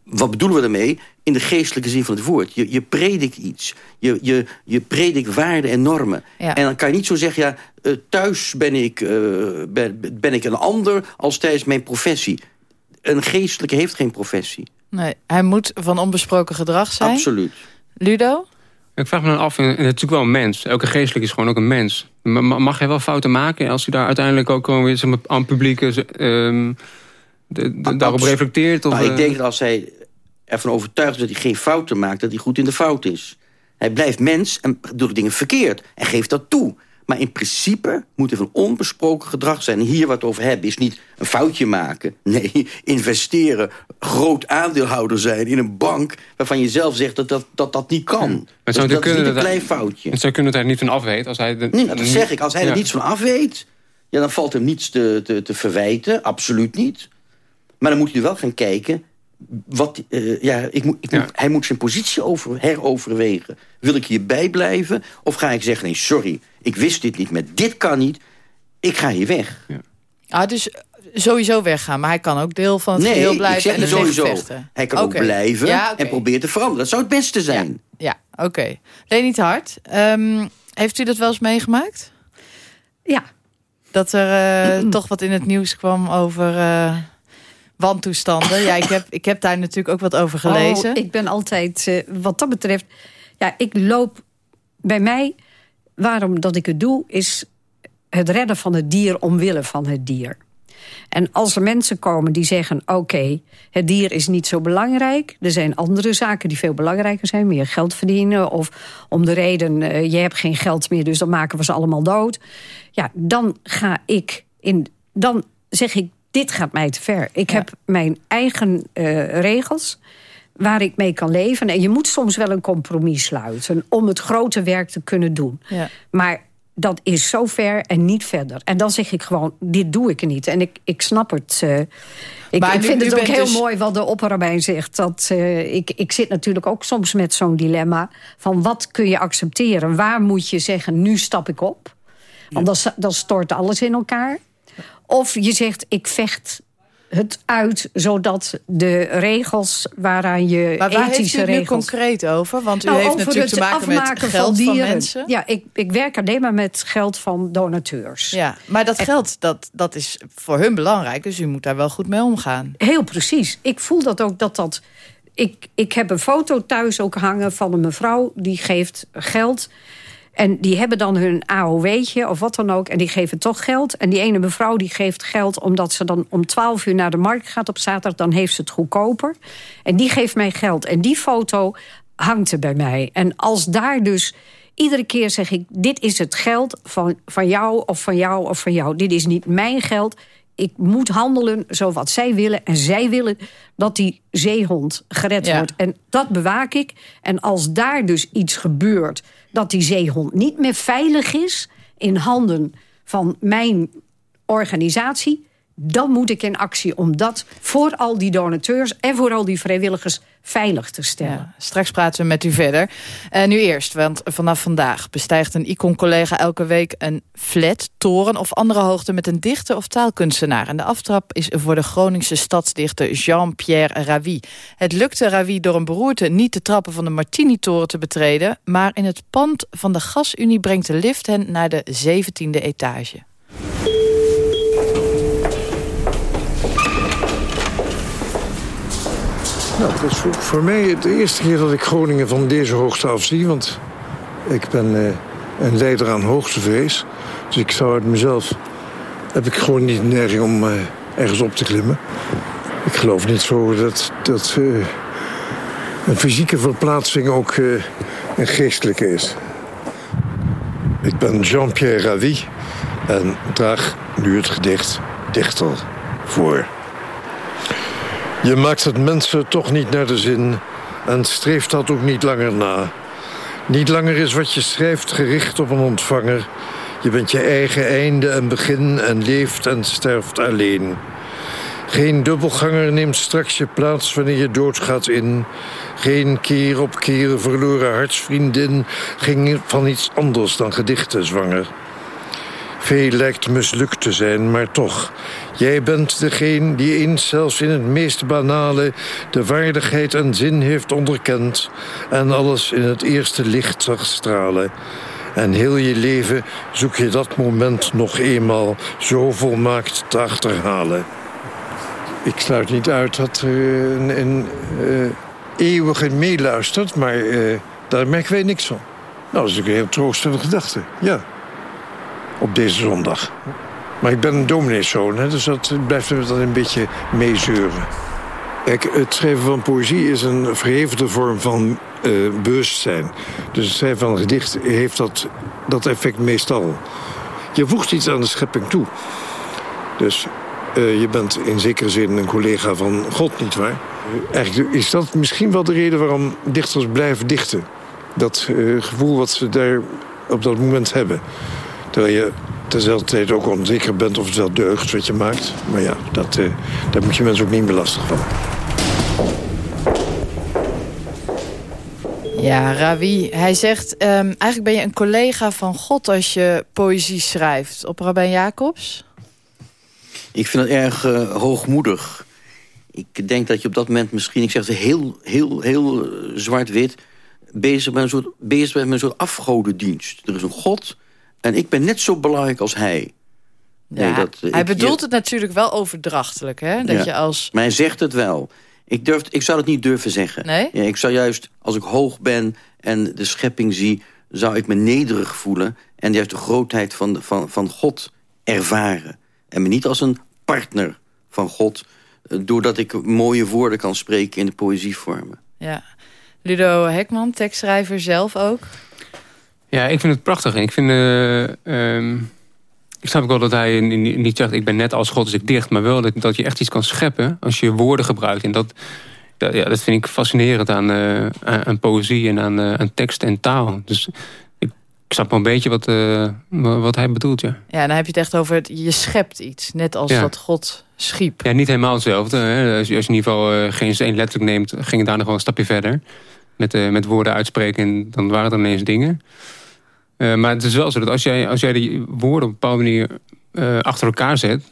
Wat bedoelen we daarmee? In de geestelijke zin van het woord. Je, je predikt iets. Je, je, je predikt waarden en normen. Ja. En dan kan je niet zo zeggen... Ja, eh, thuis ben ik, eh, ben, ben ik een ander als tijdens mijn professie. Een geestelijke heeft geen professie. Nee, hij moet van onbesproken gedrag zijn. Absoluut. Ludo? Ik vraag me dan af, en het is natuurlijk wel een mens. Elke geestelijk is gewoon ook een mens. Ma- ma- Mag hij wel fouten maken als hij daar uiteindelijk ook gewoon weer zeg maar, aan publiek eh, ehm, daarop reflecteert? Of, ik eh, denk dat als hij ervan overtuigd is dat hij geen fouten maakt... dat hij goed in de fout is. Hij blijft mens en doet dingen verkeerd. En geeft dat toe. Maar in principe moet er van onbesproken gedrag zijn. En hier wat over hebben is niet een foutje maken. Nee, investeren, groot aandeelhouder zijn in een bank... waarvan je zelf zegt dat dat, dat, dat niet kan. Het Dus zou dat is kunnen niet een dat hij- klein foutje. Het zou kunnen dat hij er niet van af weet. Als hij de, Nee, dat zeg ik. Als hij Ja. er niets van af weet... Ja, dan valt hem niets te, te, te verwijten. Absoluut niet. Maar dan moet hij wel gaan kijken... Wat, eh, ja, ik moet, ik moet, hij moet zijn positie over, heroverwegen. Wil ik hierbij blijven? Of ga ik zeggen, nee, sorry, ik wist dit niet, maar dit kan niet. Ik ga hier weg. Ah, dus sowieso weggaan. Maar hij kan ook deel van het nee, geheel ik blijven zeg en sowieso. Hij kan ook blijven Ja, en proberen te veranderen. Dat zou het beste zijn. Ja, oké. Leni het Hart, ehm, heeft u dat wel eens meegemaakt? Ja. Dat er eh, toch wat in het nieuws kwam over eh wantoestanden. ja, ik heb, ik heb daar natuurlijk ook wat over gelezen. Oh, ik ben altijd, eh, wat dat betreft... Ja, ik loop bij mij... Waarom dat ik het doe, is het redden van het dier omwille van het dier. En als er mensen komen die zeggen... oké, het dier is niet zo belangrijk. Er zijn andere zaken die veel belangrijker zijn. Meer geld verdienen of om de reden... eh, je hebt geen geld meer, dus dan maken we ze allemaal dood. Ja, dan ga ik in... Dan zeg ik, dit gaat mij te ver. Ik heb mijn eigen eh, regels waar ik mee kan leven. En je moet soms wel een compromis sluiten... om het grote werk te kunnen doen. Ja. Maar dat is zo ver en niet verder. En dan zeg ik gewoon, dit doe ik niet. En ik, ik snap het. eh, ik, Maar ik nu- vind het ook heel dus- mooi wat de opperrabijn zegt. Dat, eh, ik, ik zit natuurlijk ook soms met zo'n dilemma... van wat kun je accepteren? Waar moet je zeggen, nu stap ik op? Want dan, dan stort alles in elkaar. Of je zegt, ik vecht het uit... zodat de regels waaraan je maar waar heeft u ethische nu concreet over? Want u Nou, heeft natuurlijk te maken met geld van, dieren. mensen. Ja, ik, ik werk alleen maar met geld van donateurs. Ja, maar dat geld, dat, dat is voor hun belangrijk. Dus u moet daar wel goed mee omgaan. Heel precies. Ik voel dat ook dat dat... Ik, ik heb een foto thuis ook hangen van een mevrouw die geeft geld. En die hebben dan hun AOW'tje of wat dan ook. En die geven toch geld. En die ene mevrouw die geeft geld omdat ze dan om 12 uur naar de markt gaat op zaterdag. Dan heeft ze het goedkoper. En die geeft mij geld. En die foto hangt er bij mij. En als daar dus... Iedere keer zeg ik, dit is het geld van, van jou of van jou of van jou. Dit is niet mijn geld ik moet handelen zo wat zij willen. En zij willen dat die zeehond gered Ja. wordt. En dat bewaak ik. En als daar dus iets gebeurt... dat die zeehond niet meer veilig is... in handen van mijn organisatie... dan moet ik in actie om dat voor al die donateurs... en voor al die vrijwilligers veilig te stellen. Straks praten we met u verder. Eh, nu eerst, want vanaf vandaag bestijgt een Icon-collega elke week een flat, toren of andere hoogte met een dichter of taalkunstenaar. En de aftrap is voor de Groningse stadsdichter Jean-Pierre Ravi. Het lukte Ravi door een beroerte niet de trappen van de Martini-toren te betreden, maar in het pand van de Gasunie brengt de lift hen naar de 17e etage. Nou, voor, mij de eerste keer dat ik Groningen van deze hoogte af zie. Want ik ben eh, een leider aan hoogtevrees. Dus ik zou uit mezelf... heb ik gewoon niet de neiging om eh, ergens op te klimmen. Ik geloof niet zo dat, dat eh, een fysieke verplaatsing ook een geestelijke is. Ik ben Jean-Pierre Ravi en draag nu het gedicht Dichter voor. Je maakt het mensen toch niet naar de zin en streeft dat ook niet langer na. Niet langer is wat je schrijft gericht op een ontvanger. Je bent je eigen einde en begin en leeft en sterft alleen. Geen dubbelganger neemt straks je plaats wanneer je doodgaat in. Geen keer op keer verloren hartsvriendin ging van iets anders dan gedichten zwanger. Veel lijkt mislukt te zijn, maar toch. Jij bent degene die eens zelfs in het meest banale... de waardigheid en zin heeft onderkend... en alles in het eerste licht zag stralen. En heel je leven zoek je dat moment nog eenmaal... zo volmaakt te achterhalen. ik sluit niet uit dat er een, uh, eeuwige meeluistert... maar uh, daar merken wij niks van. Nou, dat is een heel troostende gedachte, ja. Op deze zondag. Maar ik ben een domineeszoon, hè, dus dat blijft me dan een beetje meezeuren. Kijk, het schrijven van poëzie is een verhevende vorm van uh, bewustzijn. Dus het schrijven van een gedicht heeft dat, dat effect meestal. Je voegt iets aan de schepping toe. Dus uh, je bent in zekere zin een collega van God, nietwaar? Eigenlijk is dat misschien wel de reden waarom dichters blijven dichten. Dat uh, gevoel wat ze daar op dat moment hebben. Terwijl je terzelfde tijd ook onzeker bent of het wel deugt wat je maakt. Maar ja, dat, uh, daar moet je mensen ook niet meer lastig van. Ja, Ravi. Hij zegt, um, eigenlijk ben je een collega van God als je poëzie schrijft. Op Rabijn Jacobs? Ik vind het erg uh, hoogmoedig. Ik denk dat je op dat moment misschien, ik zeg het heel, heel, heel uh, zwart-wit... bezig bent, een soort, bezig bent met een soort afgodendienst. Er is een God en ik ben net zo belangrijk als hij. Nee, dat, hij ik, bedoelt je, het natuurlijk wel overdrachtelijk, hè? Dat ja, je als... Maar hij zegt het wel. Ik, durf, ik zou het niet durven zeggen. Nee? Ja, ik zou juist, als ik hoog ben en de schepping zie... zou ik me nederig voelen en juist de grootheid van, van, van God ervaren. En me niet als een partner van God... doordat ik mooie woorden kan spreken in de poëzievormen. Ja. Ludo Hekman, tekstschrijver zelf ook? Ja, ik vind het prachtig. Ik vind... Uh, um, ik snap ook wel dat hij niet zegt... ik ben net als God, dus ik dicht. Maar wel dat, dat je echt iets kan scheppen als je woorden gebruikt. En dat, dat, ja, dat vind ik fascinerend aan, uh, aan, aan, poëzie en aan, uh, aan tekst en taal. Dus ik, snap wel een beetje wat, uh, wat hij bedoelt, ja. Ja, dan heb je het echt over... Het, je schept iets, net als ja. dat God schiep. Ja, niet helemaal hetzelfde. Hè. Als, je, als je in ieder geval geen zin letterlijk neemt... ging het daar nog wel een stapje verder. Met, met woorden uitspreken en dan waren er ineens dingen... Uh, maar het is wel zo dat als jij, als jij die woorden op een bepaalde manier uh, achter elkaar zet...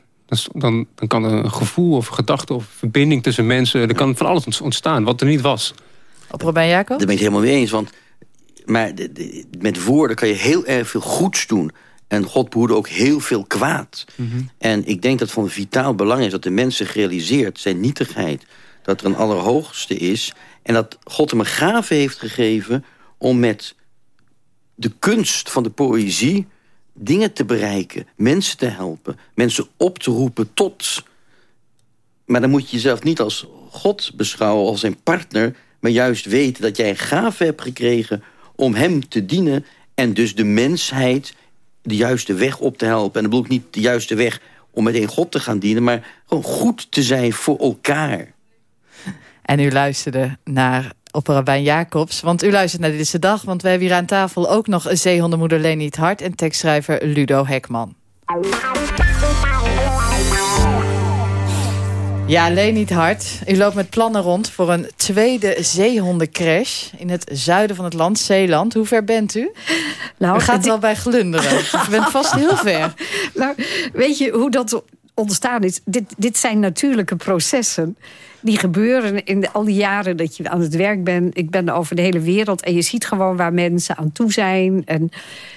Dan, dan kan er een gevoel of gedachte of verbinding tussen mensen... er kan van alles ontstaan, wat er niet was. Op Robijn Jacob? Daar ben ik het helemaal mee eens, want maar de, de, met woorden kan je heel erg veel goeds doen. En God behoede ook heel veel kwaad. Mm -hmm. En ik denk dat van vitaal belang is dat de mensen gerealiseert... zijn nietigheid, dat er een allerhoogste is... en dat God hem een gave heeft gegeven om met de kunst van de poëzie dingen te bereiken, mensen te helpen, mensen op te roepen tot. Maar dan moet je jezelf niet als God beschouwen, als zijn partner... maar juist weten dat jij een gave hebt gekregen om hem te dienen... en dus de mensheid de juiste weg op te helpen. En dat bedoel ik niet de juiste weg om meteen God te gaan dienen... maar gewoon goed te zijn voor elkaar. En u luisterde naar op Rabijn Jacobs. Want u luistert naar Dit is de Dag. Want we hebben hier aan tafel ook nog zeehondenmoeder Leni het Hart... en tekstschrijver Ludo Hekman. Ja, Leni het Hart. U loopt met plannen rond voor een tweede zeehondencrash... in het zuiden van het land, Zeeland. Hoe ver bent u? Nou, u gaat wel bij glunderen. u bent vast heel ver. Nou, weet je hoe dat ontstaan is? Dit, dit zijn natuurlijke processen die gebeuren in de, al die jaren dat je aan het werk bent. Ik ben over de hele wereld en je ziet gewoon waar mensen aan toe zijn. En,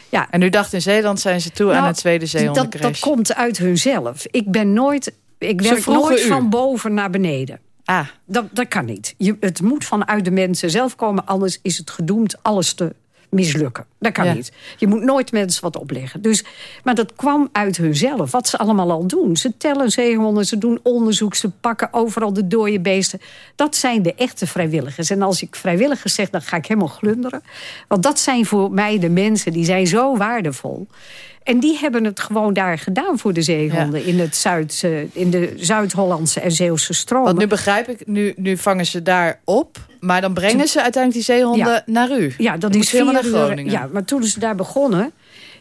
ja. en u dacht in Zeeland zijn ze toe nou, aan het tweede zeehondencrash? Dat, dat komt uit hunzelf. Ik ben nooit... Ik werk nooit u. van boven naar beneden. Ah. Dat, dat kan niet. Je, het moet vanuit de mensen zelf komen, anders is het gedoemd alles te mislukken. Dat kan Ja. niet. Je moet nooit mensen wat opleggen. Dus, maar dat kwam uit hunzelf. Wat ze allemaal al doen. Ze tellen zeehonden, ze doen onderzoek... ze pakken overal de dode beesten. Dat zijn de echte vrijwilligers. En als ik vrijwilligers zeg, dan ga ik helemaal glunderen. Want dat zijn voor mij de mensen, die zijn zo waardevol. En die hebben het gewoon daar gedaan voor de zeehonden... in, het Zuid, eh, in de Zuid-Hollandse en Zeeuwse stromen. Want nu begrijp ik, nu, nu vangen ze daar op... maar dan brengen ze uiteindelijk die zeehonden Ja. naar u. Ja, dat Dan is helemaal naar Groningen. Ja, maar toen ze daar begonnen...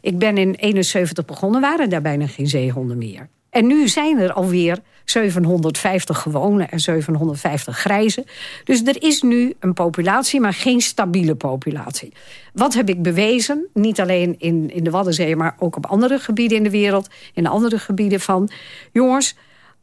Ik ben in 71 begonnen, waren daar bijna geen zeehonden meer. En nu zijn er alweer 750 gewone en 750 grijze. Dus er is nu een populatie, maar geen stabiele populatie. Wat heb ik bewezen? Niet alleen in, in de Waddenzee, maar ook op andere gebieden in de wereld. In andere gebieden van... Jongens,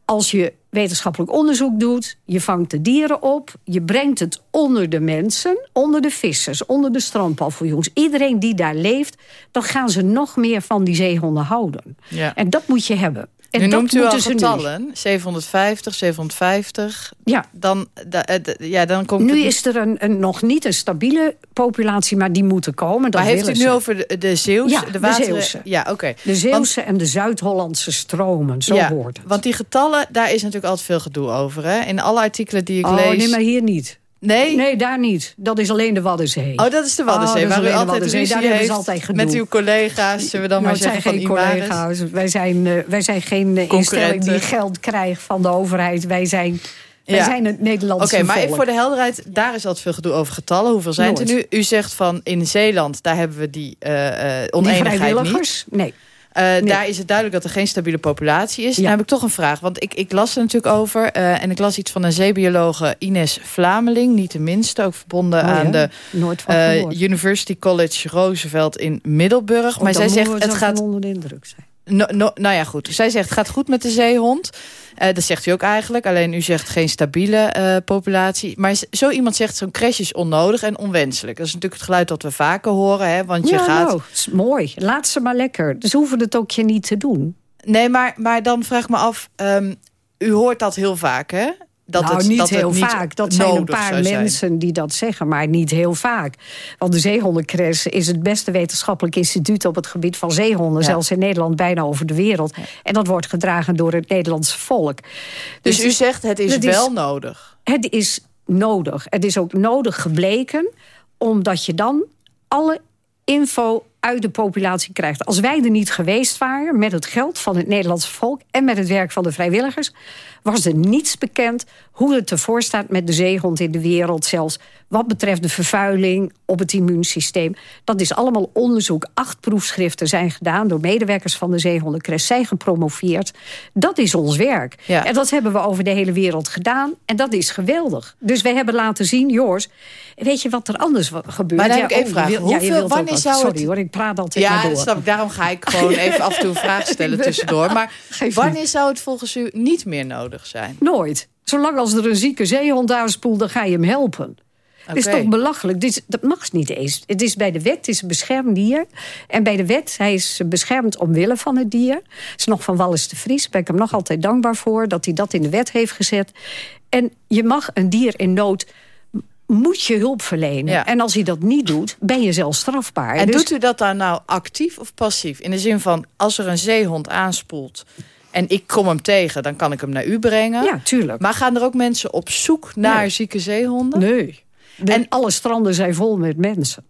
als je wetenschappelijk onderzoek doet, je vangt de dieren op, je brengt het onder de mensen, onder de vissers, onder de strandpaviljoens. Iedereen die daar leeft, dan gaan ze nog meer van die zeehonden houden. Ja. En dat moet je hebben. En nu noemt u al getallen. 750, 750. Ja. Dan, da- eh, ja, dan komt Nu is er een, een, nog niet een stabiele populatie, maar die moeten komen. Dat Maar heeft u het nu over de, de Zeeuwse? Ja, de, de wateren- Zeeuwse. Ja, oké. De Zeeuwse en de Zuid-Hollandse stromen, zo ja, hoort het. Want die getallen, daar is natuurlijk altijd veel gedoe over. Hè? In alle artikelen die ik oh, lees... nee, maar hier niet. Nee? Nee, daar niet. Dat is alleen de Waddenzee. Oh, dat is de Waddenzee, Oh, dat is waar u altijd Waddenzee. Daar heeft altijd gedoe. met uw collega's. Zullen we dan Nou, maar zeggen zijn geen collega's. Wij zijn, eh, wij zijn geen eh, instelling die geld krijgt van de overheid. Wij zijn, wij Ja. zijn het Nederlandse Oké, maar even voor de helderheid, daar is altijd veel gedoe over getallen. Hoeveel zijn het er nu? Nooit. U zegt van in Zeeland, daar hebben we die eh eh Die oneenigheid vrijwilligers? niet. Nee. Eh, Daar is het duidelijk dat er geen stabiele populatie is. Dan heb ik toch een vraag, want ik, ik las er natuurlijk over... eh, en ik las iets van een zeebiologe Ines Vlameling, niet de minste... ook verbonden Oh ja, aan de eh. University College Roosevelt in Middelburg. Oh, maar zij zegt, het gaat onder de indruk zijn. No, no, nou ja, goed. Zij zegt, het gaat goed met de zeehond. Eh, dat zegt u ook eigenlijk. Alleen u zegt geen stabiele eh, populatie. Maar zo iemand zegt, zo'n crash is onnodig en onwenselijk. Dat is natuurlijk het geluid dat we vaker horen. Hè, want je ja, gaat... nou, is mooi. Laat ze maar lekker. Ze hoeven het ook je niet te doen. Nee, maar, maar dan vraag ik me af... ehm, u hoort dat heel vaak, hè? Dat nou, het, niet dat het heel niet vaak. Dat zijn een paar zijn. mensen die dat zeggen, maar niet heel vaak. Want de zeehondencres is het beste wetenschappelijk instituut... op het gebied van zeehonden, Ja. zelfs in Nederland, bijna over de wereld. En dat wordt gedragen door het Nederlandse volk. Dus u zegt, het is het wel nodig? Het is nodig. Het is ook nodig gebleken, omdat je dan alle info uit de populatie krijgt. Als wij er niet geweest waren met het geld van het Nederlandse volk... en met het werk van de vrijwilligers... was er niets bekend hoe het ervoor staat met de zeehond in de wereld. Zelfs wat betreft de vervuiling op het immuunsysteem. Dat is allemaal onderzoek. Acht proefschriften zijn gedaan door medewerkers van de zeehondencres. Zijn gepromoveerd. Dat is ons werk. Ja. En dat hebben we over de hele wereld gedaan. En dat is geweldig. Dus wij hebben laten zien, Joors... weet je wat er anders gebeurt? Maar dan heb ik oh, wil- ja, je Hoeveel- wanneer zou Sorry het- hoor, ik praat altijd Ja, door. snap ik. Daarom ga ik gewoon even af en toe een vraag stellen tussendoor. Maar wanneer zou het volgens u niet meer nodig zijn? Nooit. Zolang als er een zieke zeehond aanspoelt, dan ga je hem helpen. Het is toch belachelijk? Dit is, dat mag niet eens. Het is bij de wet, het is een beschermd dier. En bij de wet, hij is beschermd omwille van het dier. Het is nog van Wallis de Vries. Daar ben ik hem nog altijd dankbaar voor... dat hij dat in de wet heeft gezet. En je mag een dier in nood... moet je hulp verlenen. Ja. En als hij dat niet doet, ben je zelf strafbaar. En Dus- doet u dat dan nou actief of passief? In de zin van, als er een zeehond aanspoelt... en ik kom hem tegen, dan kan ik hem naar u brengen. Ja, tuurlijk. Maar gaan er ook mensen op zoek naar Nee. zieke zeehonden? Nee. En alle stranden zijn vol met mensen.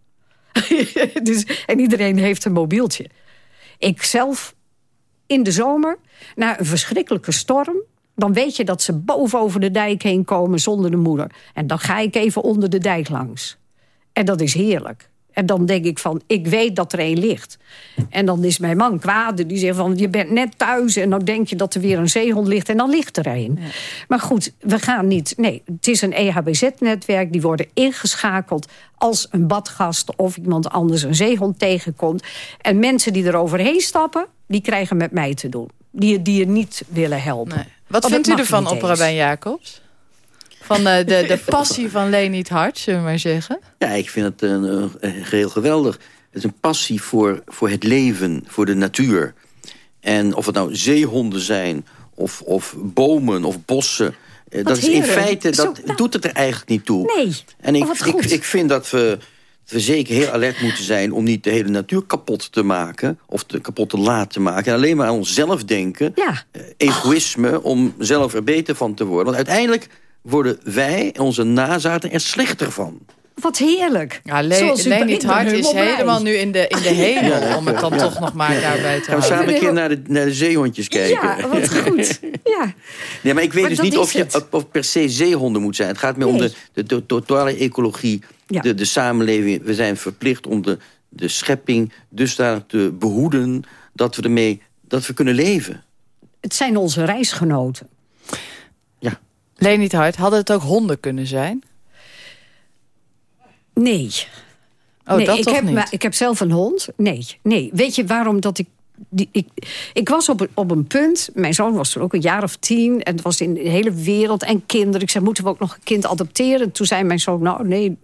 dus, en iedereen heeft een mobieltje. Ik zelf in de zomer, na een verschrikkelijke storm... dan weet je dat ze boven over de dijk heen komen zonder de moeder. En dan ga ik even onder de dijk langs. En dat is heerlijk. En dan denk ik van, ik weet dat er één ligt. En dan is mijn man kwaad. Die zegt van, je bent net thuis. En dan denk je dat er weer een zeehond ligt. En dan ligt er één. Maar goed, we gaan niet... Nee, het is een EHBZ-netwerk. Die worden ingeschakeld als een badgast... of iemand anders een zeehond tegenkomt. En mensen die er overheen stappen... die krijgen met mij te doen. Die, die je niet willen helpen. Wat vindt u ervan op. Rabijn Jacobs? Van eh, de, de passie van Leni het Hart, zullen we maar zeggen? Ja, ik vind het een, eh, geheel geweldig. Het is een passie voor, voor het leven, voor de natuur. En of het nou zeehonden zijn, of, of bomen, of bossen... eh, dat is in feite, Zo- dat doet het er eigenlijk niet toe. Nee. En ik, Oh, ik, ik vind dat we, we zeker heel alert moeten zijn... om niet de hele natuur kapot te maken, of te, kapot te laten maken. En alleen maar aan onszelf denken. Ja. Eh, egoïsme, om zelf er beter van te worden. Want uiteindelijk worden wij en onze nazaten er slechter van. Wat heerlijk. Ja, Le Leni Hart is helemaal nu in de, in de hemel... Ja, om het dan ja. toch nog maar daarbij te Gaan we houden. samen een keer naar de, naar de zeehondjes kijken. Ja, wat goed. Ja. Nee, maar ik weet Maar dus niet of je het. of per se zeehonden moet zijn. Het gaat meer om de, de, de totale ecologie, Ja. de, de samenleving. We zijn verplicht om de, de schepping dusdanig te behoeden... dat we ermee dat we kunnen leven. Het zijn onze reisgenoten. Leni het Hart, hadden het ook honden kunnen zijn? Nee. Oh, nee, dat ik toch heb, niet? maar ik heb zelf een hond. Nee, nee. Weet je waarom dat ik... Die, ik, ik was op een, op een punt, mijn zoon was toen ook een jaar of tien... en het was in de hele wereld en kinderen. Ik zei, moeten we ook nog een kind adopteren? Toen zei mijn zoon, nou nee,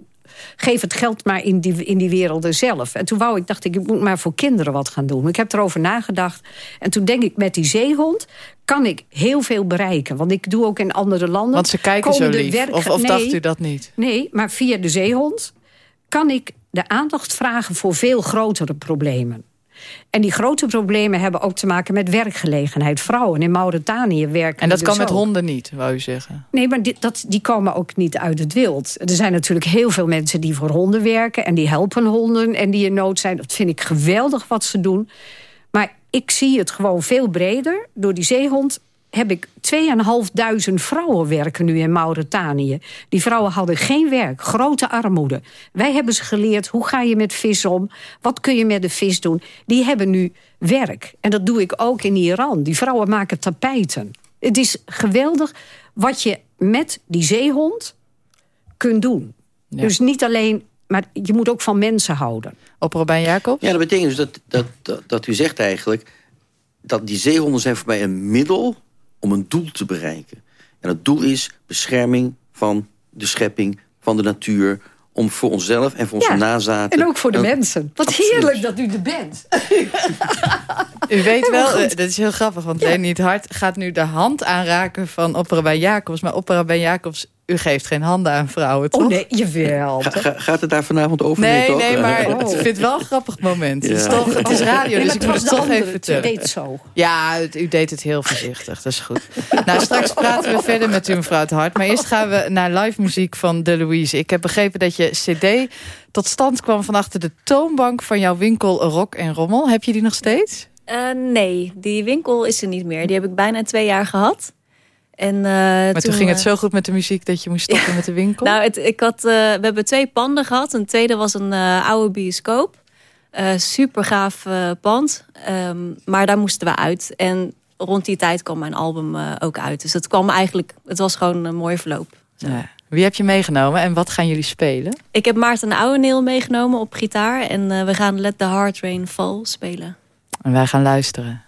geef het geld maar in die, in die werelden zelf. En toen wou ik, dacht ik, ik moet maar voor kinderen wat gaan doen. Ik heb erover nagedacht. En toen denk ik, met die zeehond kan ik heel veel bereiken. Want ik doe ook in andere landen. Want ze kijken zo lief. werk- Of, of Nee. dacht u dat niet? Nee, maar via de zeehond kan ik de aandacht vragen voor veel grotere problemen. En die grote problemen hebben ook te maken met werkgelegenheid. Vrouwen in Mauritanië werken En dat dus kan met ook. honden niet, wou u zeggen. Nee, maar die, dat, die komen ook niet uit het wild. Er zijn natuurlijk heel veel mensen die voor honden werken... en die helpen honden en die in nood zijn. Dat vind ik geweldig wat ze doen. Maar ik zie het gewoon veel breder. Door die zeehond heb ik 2.500 vrouwen werken nu in Mauritanië. Die vrouwen hadden geen werk, grote armoede. Wij hebben ze geleerd, hoe ga je met vis om? Wat kun je met de vis doen? Die hebben nu werk. En dat doe ik ook in Iran. Die vrouwen maken tapijten. Het is geweldig wat je met die zeehond kunt doen. Dus niet alleen, maar je moet ook van mensen houden. Op Robijn Jacob? Ja, dat betekent dus dat, dat, dat, dat u zegt eigenlijk... dat die zeehonden zijn voor mij een middel om een doel te bereiken. En dat doel is bescherming van de schepping, van de natuur... om voor onszelf en voor onze Ja, nazaten... En ook voor de een- mensen. Wat Absoluut. heerlijk dat u er bent. U weet wel, dat is heel grappig, want Leni het Hart gaat nu de hand aanraken van Opera bij Jacobs. Maar Opera bij Jacobs, u geeft geen handen aan vrouwen, toch? Oh nee, jawel. Ga- ga- gaat het daar vanavond over? Nee, toch? nee, maar Oh. ik vind het wel een grappig moment. Het is, toch, het is radio, Nee, dus ik moet het toch even vertellen. die deed zo. Ja, u deed het heel voorzichtig, dat is goed. nou, straks praten we verder met u, mevrouw het Hart. Maar eerst gaan we naar live muziek van De Louise. Ik heb begrepen dat je cd tot stand kwam van achter de toonbank van jouw winkel Rock en Rommel. Heb je die nog steeds? Eh, nee, die winkel is er niet meer. Die heb ik bijna twee jaar gehad. En, eh, Maar toen, ging het eh, zo goed met de muziek dat je moest stoppen met de winkel? Nou, het, ik had, eh, we hebben twee panden gehad. Een tweede was een oude bioscoop. Super gaaf pand. Ehm, maar daar moesten we uit. En rond die tijd kwam mijn album ook uit. Dus het kwam eigenlijk, het was gewoon een mooie verloop. Ja. Wie heb je meegenomen en wat gaan jullie spelen? Ik heb Maarten Ouweneel meegenomen op gitaar. En we gaan Let the Hard Rain Fall spelen. En wij gaan luisteren.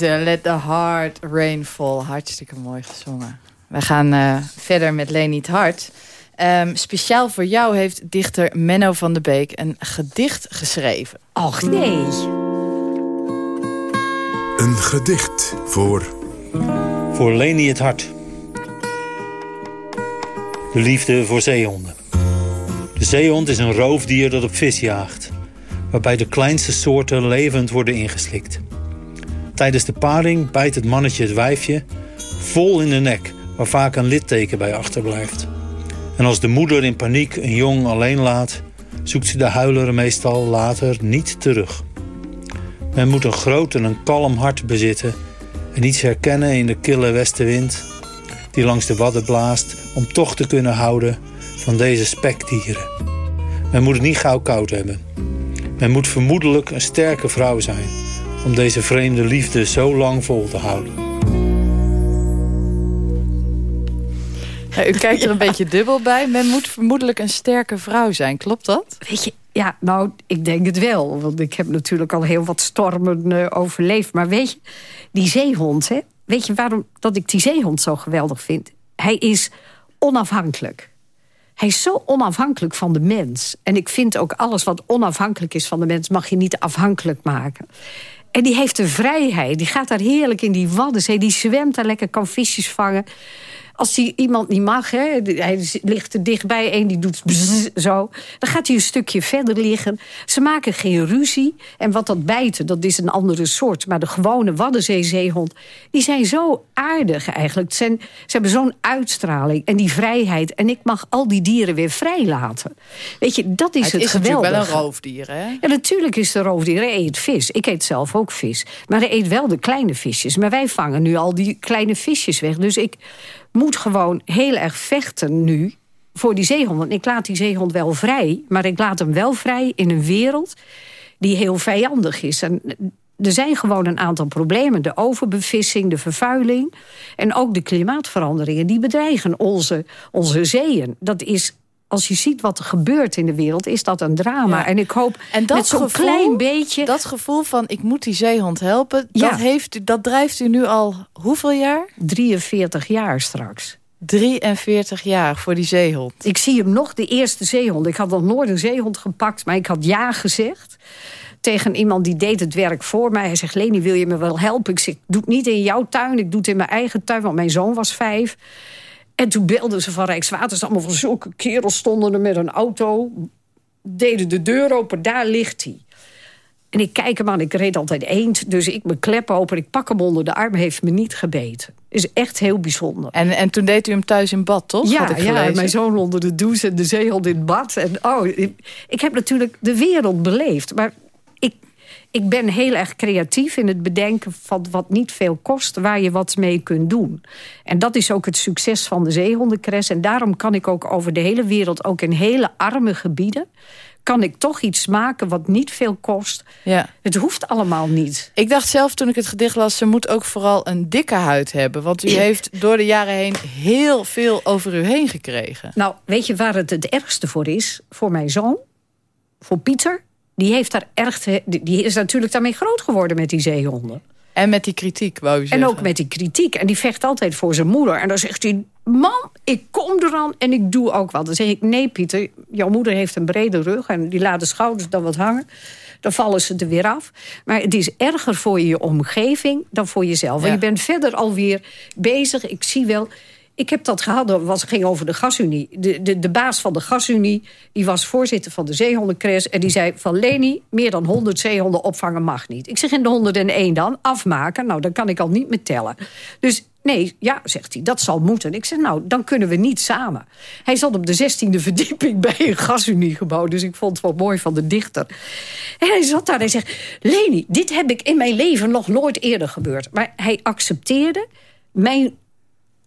Louise, let the heart rain fall. Hartstikke mooi gezongen. We gaan uh, verder met Leni het Hart. Um, speciaal voor jou heeft dichter Menno van der Beek een gedicht geschreven. Och nee. Een gedicht voor... Voor Leni het Hart. De liefde voor zeehonden. De zeehond is een roofdier dat op vis jaagt. Waarbij de kleinste soorten levend worden ingeslikt. Tijdens de paring bijt het mannetje het wijfje vol in de nek... waar vaak een litteken bij achterblijft. En als de moeder in paniek een jong alleen laat... zoekt ze de huiler meestal later niet terug. Men moet een groot en een kalm hart bezitten... en iets herkennen in de kille westenwind... die langs de wadden blaast om toch te kunnen houden van deze spekdieren. Men moet het niet gauw koud hebben. Men moet vermoedelijk een sterke vrouw zijn... om deze vreemde liefde zo lang vol te houden. Ja, u kijkt er een beetje dubbel bij. Men moet vermoedelijk een sterke vrouw zijn. Klopt dat? Weet je, ja, nou, ik denk het wel. Want ik heb natuurlijk al heel wat stormen uh, overleefd. Maar weet je, die zeehond, hè? Weet je waarom dat ik die zeehond zo geweldig vind? Hij is onafhankelijk. Hij is zo onafhankelijk van de mens. En ik vind ook alles wat onafhankelijk is van de mens... mag je niet afhankelijk maken. En die heeft de vrijheid. Die gaat daar heerlijk in die Waddenzee. Die zwemt daar lekker, kan visjes vangen als die iemand niet mag, hè, hij ligt er dichtbij, een die doet bzz, zo... dan gaat hij een stukje verder liggen. Ze maken geen ruzie. En wat dat bijten, dat is een andere soort. Maar de gewone Waddenzeezeehond, die zijn zo aardig eigenlijk. Zijn, ze hebben zo'n uitstraling en die vrijheid. En ik mag al die dieren weer vrijlaten. Weet je, dat is het, het is geweldige. wel een roofdier, hè? Ja, natuurlijk is de roofdier. Hij eet vis. Ik eet zelf ook vis. Maar hij eet wel de kleine visjes. Maar wij vangen nu al die kleine visjes weg. Dus ik moet gewoon heel erg vechten nu voor die zeehond. Want ik laat die zeehond wel vrij, maar ik laat hem wel vrij in een wereld die heel vijandig is. En er zijn gewoon een aantal problemen. De overbevissing, de vervuiling en ook de klimaatveranderingen. Die bedreigen onze, onze zeeën. Dat is als je ziet wat er gebeurt in de wereld, is dat een drama. Ja. En ik hoop en dat met zo'n gevoel, klein beetje... Dat gevoel van ik moet die zeehond helpen... Ja. Dat, heeft, dat drijft u nu al hoeveel jaar? 43 jaar straks. 43 jaar voor die zeehond. Ik zie hem nog, de eerste zeehond. Ik had nog nooit een zeehond gepakt, maar ik had ja gezegd. Tegen iemand die deed het werk voor mij. Hij zegt, Leni, wil je me wel helpen? Ik zeg, ik doe het niet in jouw tuin, ik doe het in mijn eigen tuin. Want mijn zoon was vijf. En toen belden ze van Rijkswaterstaat. Allemaal van zulke kerels stonden er met een auto. Deden de deur open, daar ligt hij. En ik kijk hem aan, ik reed altijd eend. Dus ik mijn klep open, ik pak hem onder de arm. Heeft me niet gebeten. Is echt heel bijzonder. En, en toen deed u hem thuis in bad, toch? Ja, ja mijn zoon onder de douche en de zeehond in het bad. En, oh, ik, ik heb natuurlijk de wereld beleefd. Maar ik, ben heel erg creatief in het bedenken van wat niet veel kost... waar je wat mee kunt doen. En dat is ook het succes van de zeehondencres. En daarom kan ik ook over de hele wereld, ook in hele arme gebieden... kan ik toch iets maken wat niet veel kost. Ja. Het hoeft allemaal niet. Ik dacht zelf toen ik het gedicht las... ze moet ook vooral een dikke huid hebben. Want u heeft door de jaren heen heel veel over u heen gekregen. Nou, weet je waar het het ergste voor is? Voor mijn zoon, voor Pieter. Die, heeft daar erg te- die- is natuurlijk daarmee groot geworden met die zeehonden. En met die kritiek, wou En zeggen. ook met die kritiek. En die vecht altijd voor zijn moeder. En dan zegt hij, mam, ik kom eraan en ik doe ook wat. Dan zeg ik, nee Pieter, jouw moeder heeft een brede rug... en die laat de schouders dan wat hangen. Dan vallen ze er weer af. Maar het is erger voor je omgeving dan voor jezelf. Ja. En je bent verder alweer bezig. Ik zie wel... Ik heb dat gehad, was, ging over de gasunie. De, de, de baas van de gasunie, die was voorzitter van de zeehondencres... en die zei van Leni, meer dan 100 zeehonden opvangen mag niet. Ik zeg in de 101 dan, afmaken. Nou, dan kan ik al niet meer tellen. Dus nee, ja, zegt hij, dat zal moeten. Ik zeg, nou, dan kunnen we niet samen. Hij zat op de 16e verdieping bij een gasuniegebouw... dus ik vond het wel mooi van de dichter. En hij zat daar en hij zegt... Leni, dit heb ik in mijn leven nog nooit eerder gebeurd. Maar hij accepteerde mijn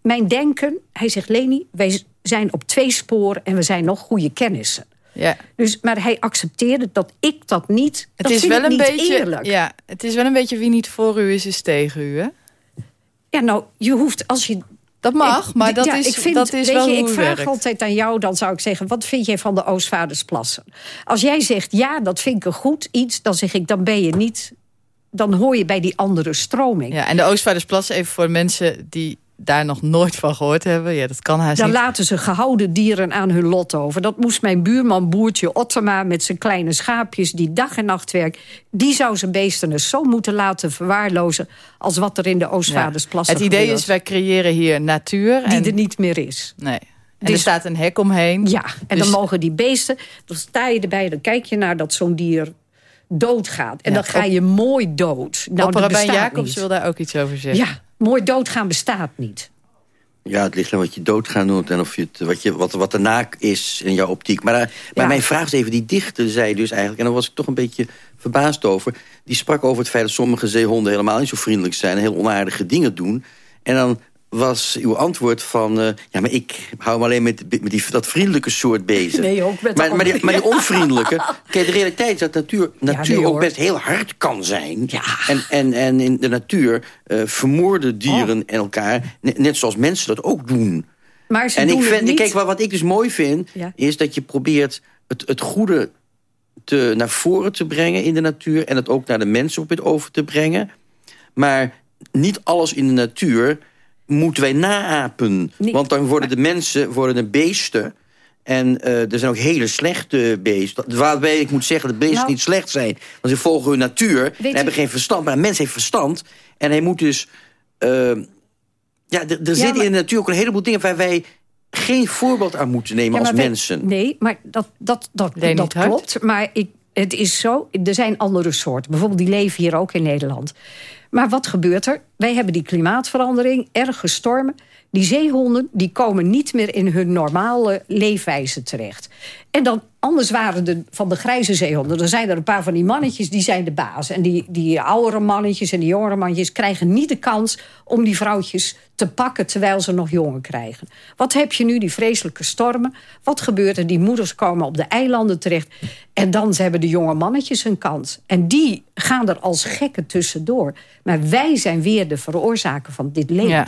mijn denken, hij zegt, Leni, wij zijn op twee sporen... en we zijn nog goede kennissen. Ja. Dus, maar hij accepteerde dat ik dat niet... Het dat is wel een beetje. eerlijk. Ja, het is wel een beetje wie niet voor u is, is tegen u, hè? Ja, nou, je hoeft als je... Dat mag, maar dat ja, is- ik vind, dat is wel je, hoe Ik vraag werkt. altijd aan jou, dan zou ik zeggen... wat vind jij van de Oostvaardersplassen? Als jij zegt, ja, dat vind ik een goed iets... dan zeg ik, dan ben je niet dan hoor je bij die andere stroming. Ja, en de Oostvaardersplas, even voor mensen die daar nog nooit van gehoord hebben. Ja, dat kan haast Dan niet. laten ze gehouden dieren aan hun lot over. Dat moest mijn buurman Boertje Ottema met zijn kleine schaapjes... die dag en nacht werkt. Die zou zijn beesten dus zo moeten laten verwaarlozen... als wat er in de Oostvaardersplassen Het idee gebeurt. is, wij creëren hier natuur. Die en... er niet meer is. Nee. En Dus- er staat een hek omheen. Ja, en Dus- dan mogen die beesten... dan sta je erbij, dan kijk je naar dat zo'n dier doodgaat. En Ja, dan ga op- je mooi dood. Nou, Rabijn Jacobs niet. wil daar ook iets over zeggen. Ja, mooi doodgaan bestaat niet. Ja, het ligt aan wat je doodgaan noemt en of je het, wat, je, wat, wat daarna is in jouw optiek. Maar, eh, maar mijn vraag is even, die dichter zei dus eigenlijk... en daar was ik toch een beetje verbaasd over... die sprak over het feit dat sommige zeehonden helemaal niet zo vriendelijk zijn... en heel onaardige dingen doen. En dan was uw antwoord van... eh, ja, maar ik hou me alleen met, met die, dat vriendelijke soort bezig. Nee, ook met maar, maar, die, maar die onvriendelijke... Kijk, de realiteit is dat natuur, natuur nee, ook best heel hard kan zijn. En, en, en in de natuur eh, vermoorden dieren en elkaar... Net, zoals mensen dat ook doen. Maar ze En doen ik vind, niet. kijk, wat, wat ik dus mooi vind... Ja. is dat je probeert het, het goede te, naar voren te brengen in de natuur... en het ook naar de mensen op het over te brengen. Maar niet alles in de natuur moeten wij naapen. Want dan worden de mensen worden de beesten... En eh, er zijn ook hele slechte beesten. Waarbij ik moet zeggen dat beesten Nou. niet slecht zijn. Want ze volgen hun natuur en hebben geen verstand. Maar een mens heeft verstand. En hij moet dus... eh, ja, er- er zitten maar- in de natuur ook een heleboel dingen... waar wij geen voorbeeld aan moeten nemen Ja, als wij- mensen. nee, maar dat, dat, dat, klopt. Maar ik, het is zo, er zijn andere soorten. Bijvoorbeeld die leven hier ook in Nederland. Maar wat gebeurt er? Wij hebben die klimaatverandering, erge stormen. Die zeehonden die komen niet meer in hun normale leefwijze terecht. En dan, anders waren de, van de grijze zeehonden... er zijn er een paar van die mannetjes, die zijn de baas. En die, die oudere mannetjes en die jongere mannetjes... krijgen niet de kans om die vrouwtjes te pakken... terwijl ze nog jongen krijgen. Wat heb je nu, die vreselijke stormen? Wat gebeurt er? Die moeders komen op de eilanden terecht... en dan hebben de jonge mannetjes een kans. En die gaan er als gekken tussendoor. Maar wij zijn weer de veroorzaker van dit leed. Ja.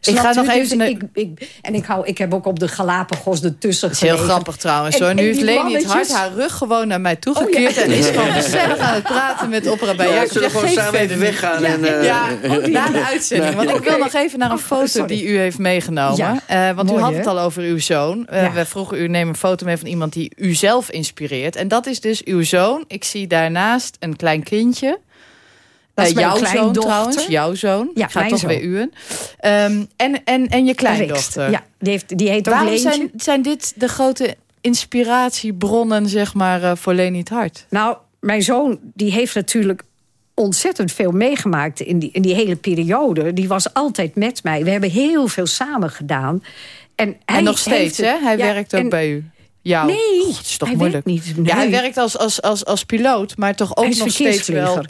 Ik ga nog Dus even ik, ik, en ik, hou, ik heb ook op de Galapagos ertussen Dat is heel grappig trouwens. En- hoor. Nu heeft Leni het hart haar rug gewoon naar mij toegekeerd... Oh, ja. en is gewoon gezellig aan het praten met opera bij Ja, Jacob. zullen we gewoon samen even niet. weggaan Ja, en, eh, ja, oh, die- na de uitzending. Want ik wil nog even naar een Oh, foto sorry. die u heeft meegenomen. Ja. Eh, want Mooi, u had het al over uw zoon. Eh, Ja. We vroegen u neem een foto mee van iemand die u zelf inspireert. En dat is dus uw zoon. Ik zie daarnaast een klein kindje. Dat is Eh, jouw zoon trouwens, jouw zoon. Ja, Ik ga mijn toch zoon. weer uwen. Ehm, en, en, en je kleindochter. Ja, die, heeft, die heet ook Waarom Leentje. zijn, zijn dit de grote inspiratiebronnen zeg maar, eh, voor Leni het Hart? Nou, mijn zoon die heeft natuurlijk ontzettend veel meegemaakt in die, in die hele periode. Die was altijd met mij. We hebben heel veel samen gedaan. En, hij en nog steeds, hè? Hij Ja, werkt ook en- bij u. Jou. Nee, God, is toch hij moeilijk. werkt niet. Ja, hij werkt als, als, als, als piloot, maar toch ook nog steeds wel...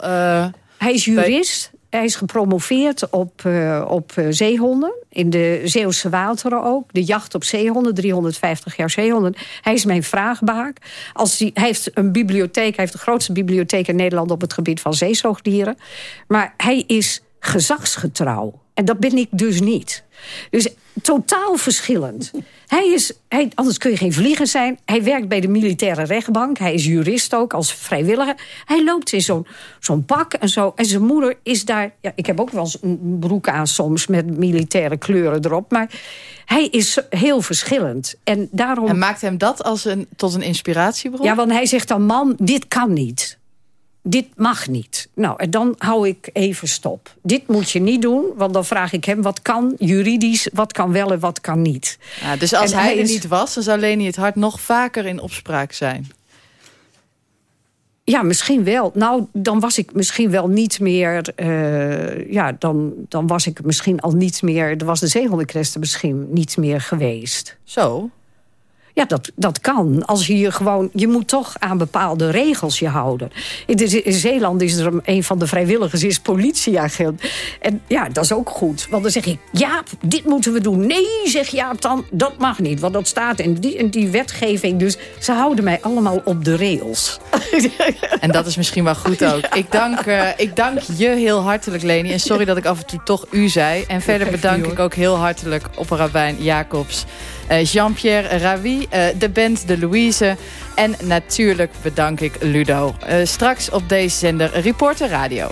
Hij is jurist. Hij is gepromoveerd op, eh, op eh, zeehonden. In de Zeeuwse wateren ook. De jacht op zeehonden, 350 jaar zeehonden. Hij is mijn vraagbaak. Als hij, hij heeft een bibliotheek. Hij heeft de grootste bibliotheek in Nederland... op het gebied van zeezoogdieren. Maar hij is gezagsgetrouw. En dat ben ik dus niet. Dus totaal verschillend. Hij is, hij, anders kun je geen vlieger zijn. Hij werkt bij de militaire rechtbank. Hij is jurist ook, als vrijwilliger. Hij loopt in zo'n zo'n pak en zo. En zijn moeder is daar... Ja, ik heb ook wel eens een broek aan soms met militaire kleuren erop. Maar hij is heel verschillend. En daarom... En maakt hem dat als een, tot een inspiratiebron? Ja, want hij zegt dan, mam, dit kan niet. Dit mag niet. Nou, en dan hou ik even stop. Dit moet je niet doen, want dan vraag ik hem... wat kan juridisch, wat kan wel en wat kan niet. Ja, dus als En hij, er is- niet was, dan zou Leni het Hart nog vaker in opspraak zijn. Ja, misschien wel. Nou, dan was ik misschien wel niet meer... eh, ja, dan, dan was ik misschien al niet meer... dan was de zeehondenkresten misschien niet meer geweest. Zo? Ja, dat, dat kan. Als je je gewoon... Je moet toch aan bepaalde regels je houden. In, Zeeland is er een, van de vrijwilligers is politieagent. En ja, dat is ook goed. Want dan zeg ik, Jaap, dit moeten we doen. Nee, zeg Jaap dan, dat mag niet. Want dat staat in die, in die wetgeving. Dus ze houden mij allemaal op de rails. En dat is misschien wel goed ook. Ik, dank, eh, ik dank je heel hartelijk, Leni. En sorry dat ik af en toe toch u zei. En verder bedank ik ook heel hartelijk Opperrabijn Jacobs... eh, Jean-Pierre Ravi, eh, de band De Louise... en natuurlijk bedank ik Ludo. Eh, straks op deze zender Reporter Radio.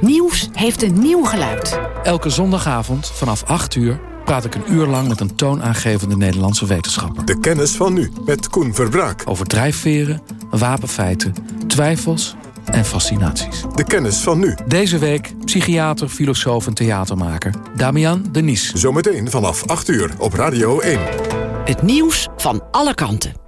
Nieuws heeft een nieuw geluid. Elke zondagavond vanaf 8 uur praat ik een uur lang met een toonaangevende Nederlandse wetenschapper. De kennis van nu, met Koen Verbraak. Over drijfveren, wapenfeiten, twijfels en fascinaties. De kennis van nu. Deze week psychiater, filosoof en theatermaker Damian Denies. Zometeen vanaf 8 uur op Radio 1. Het nieuws van alle kanten.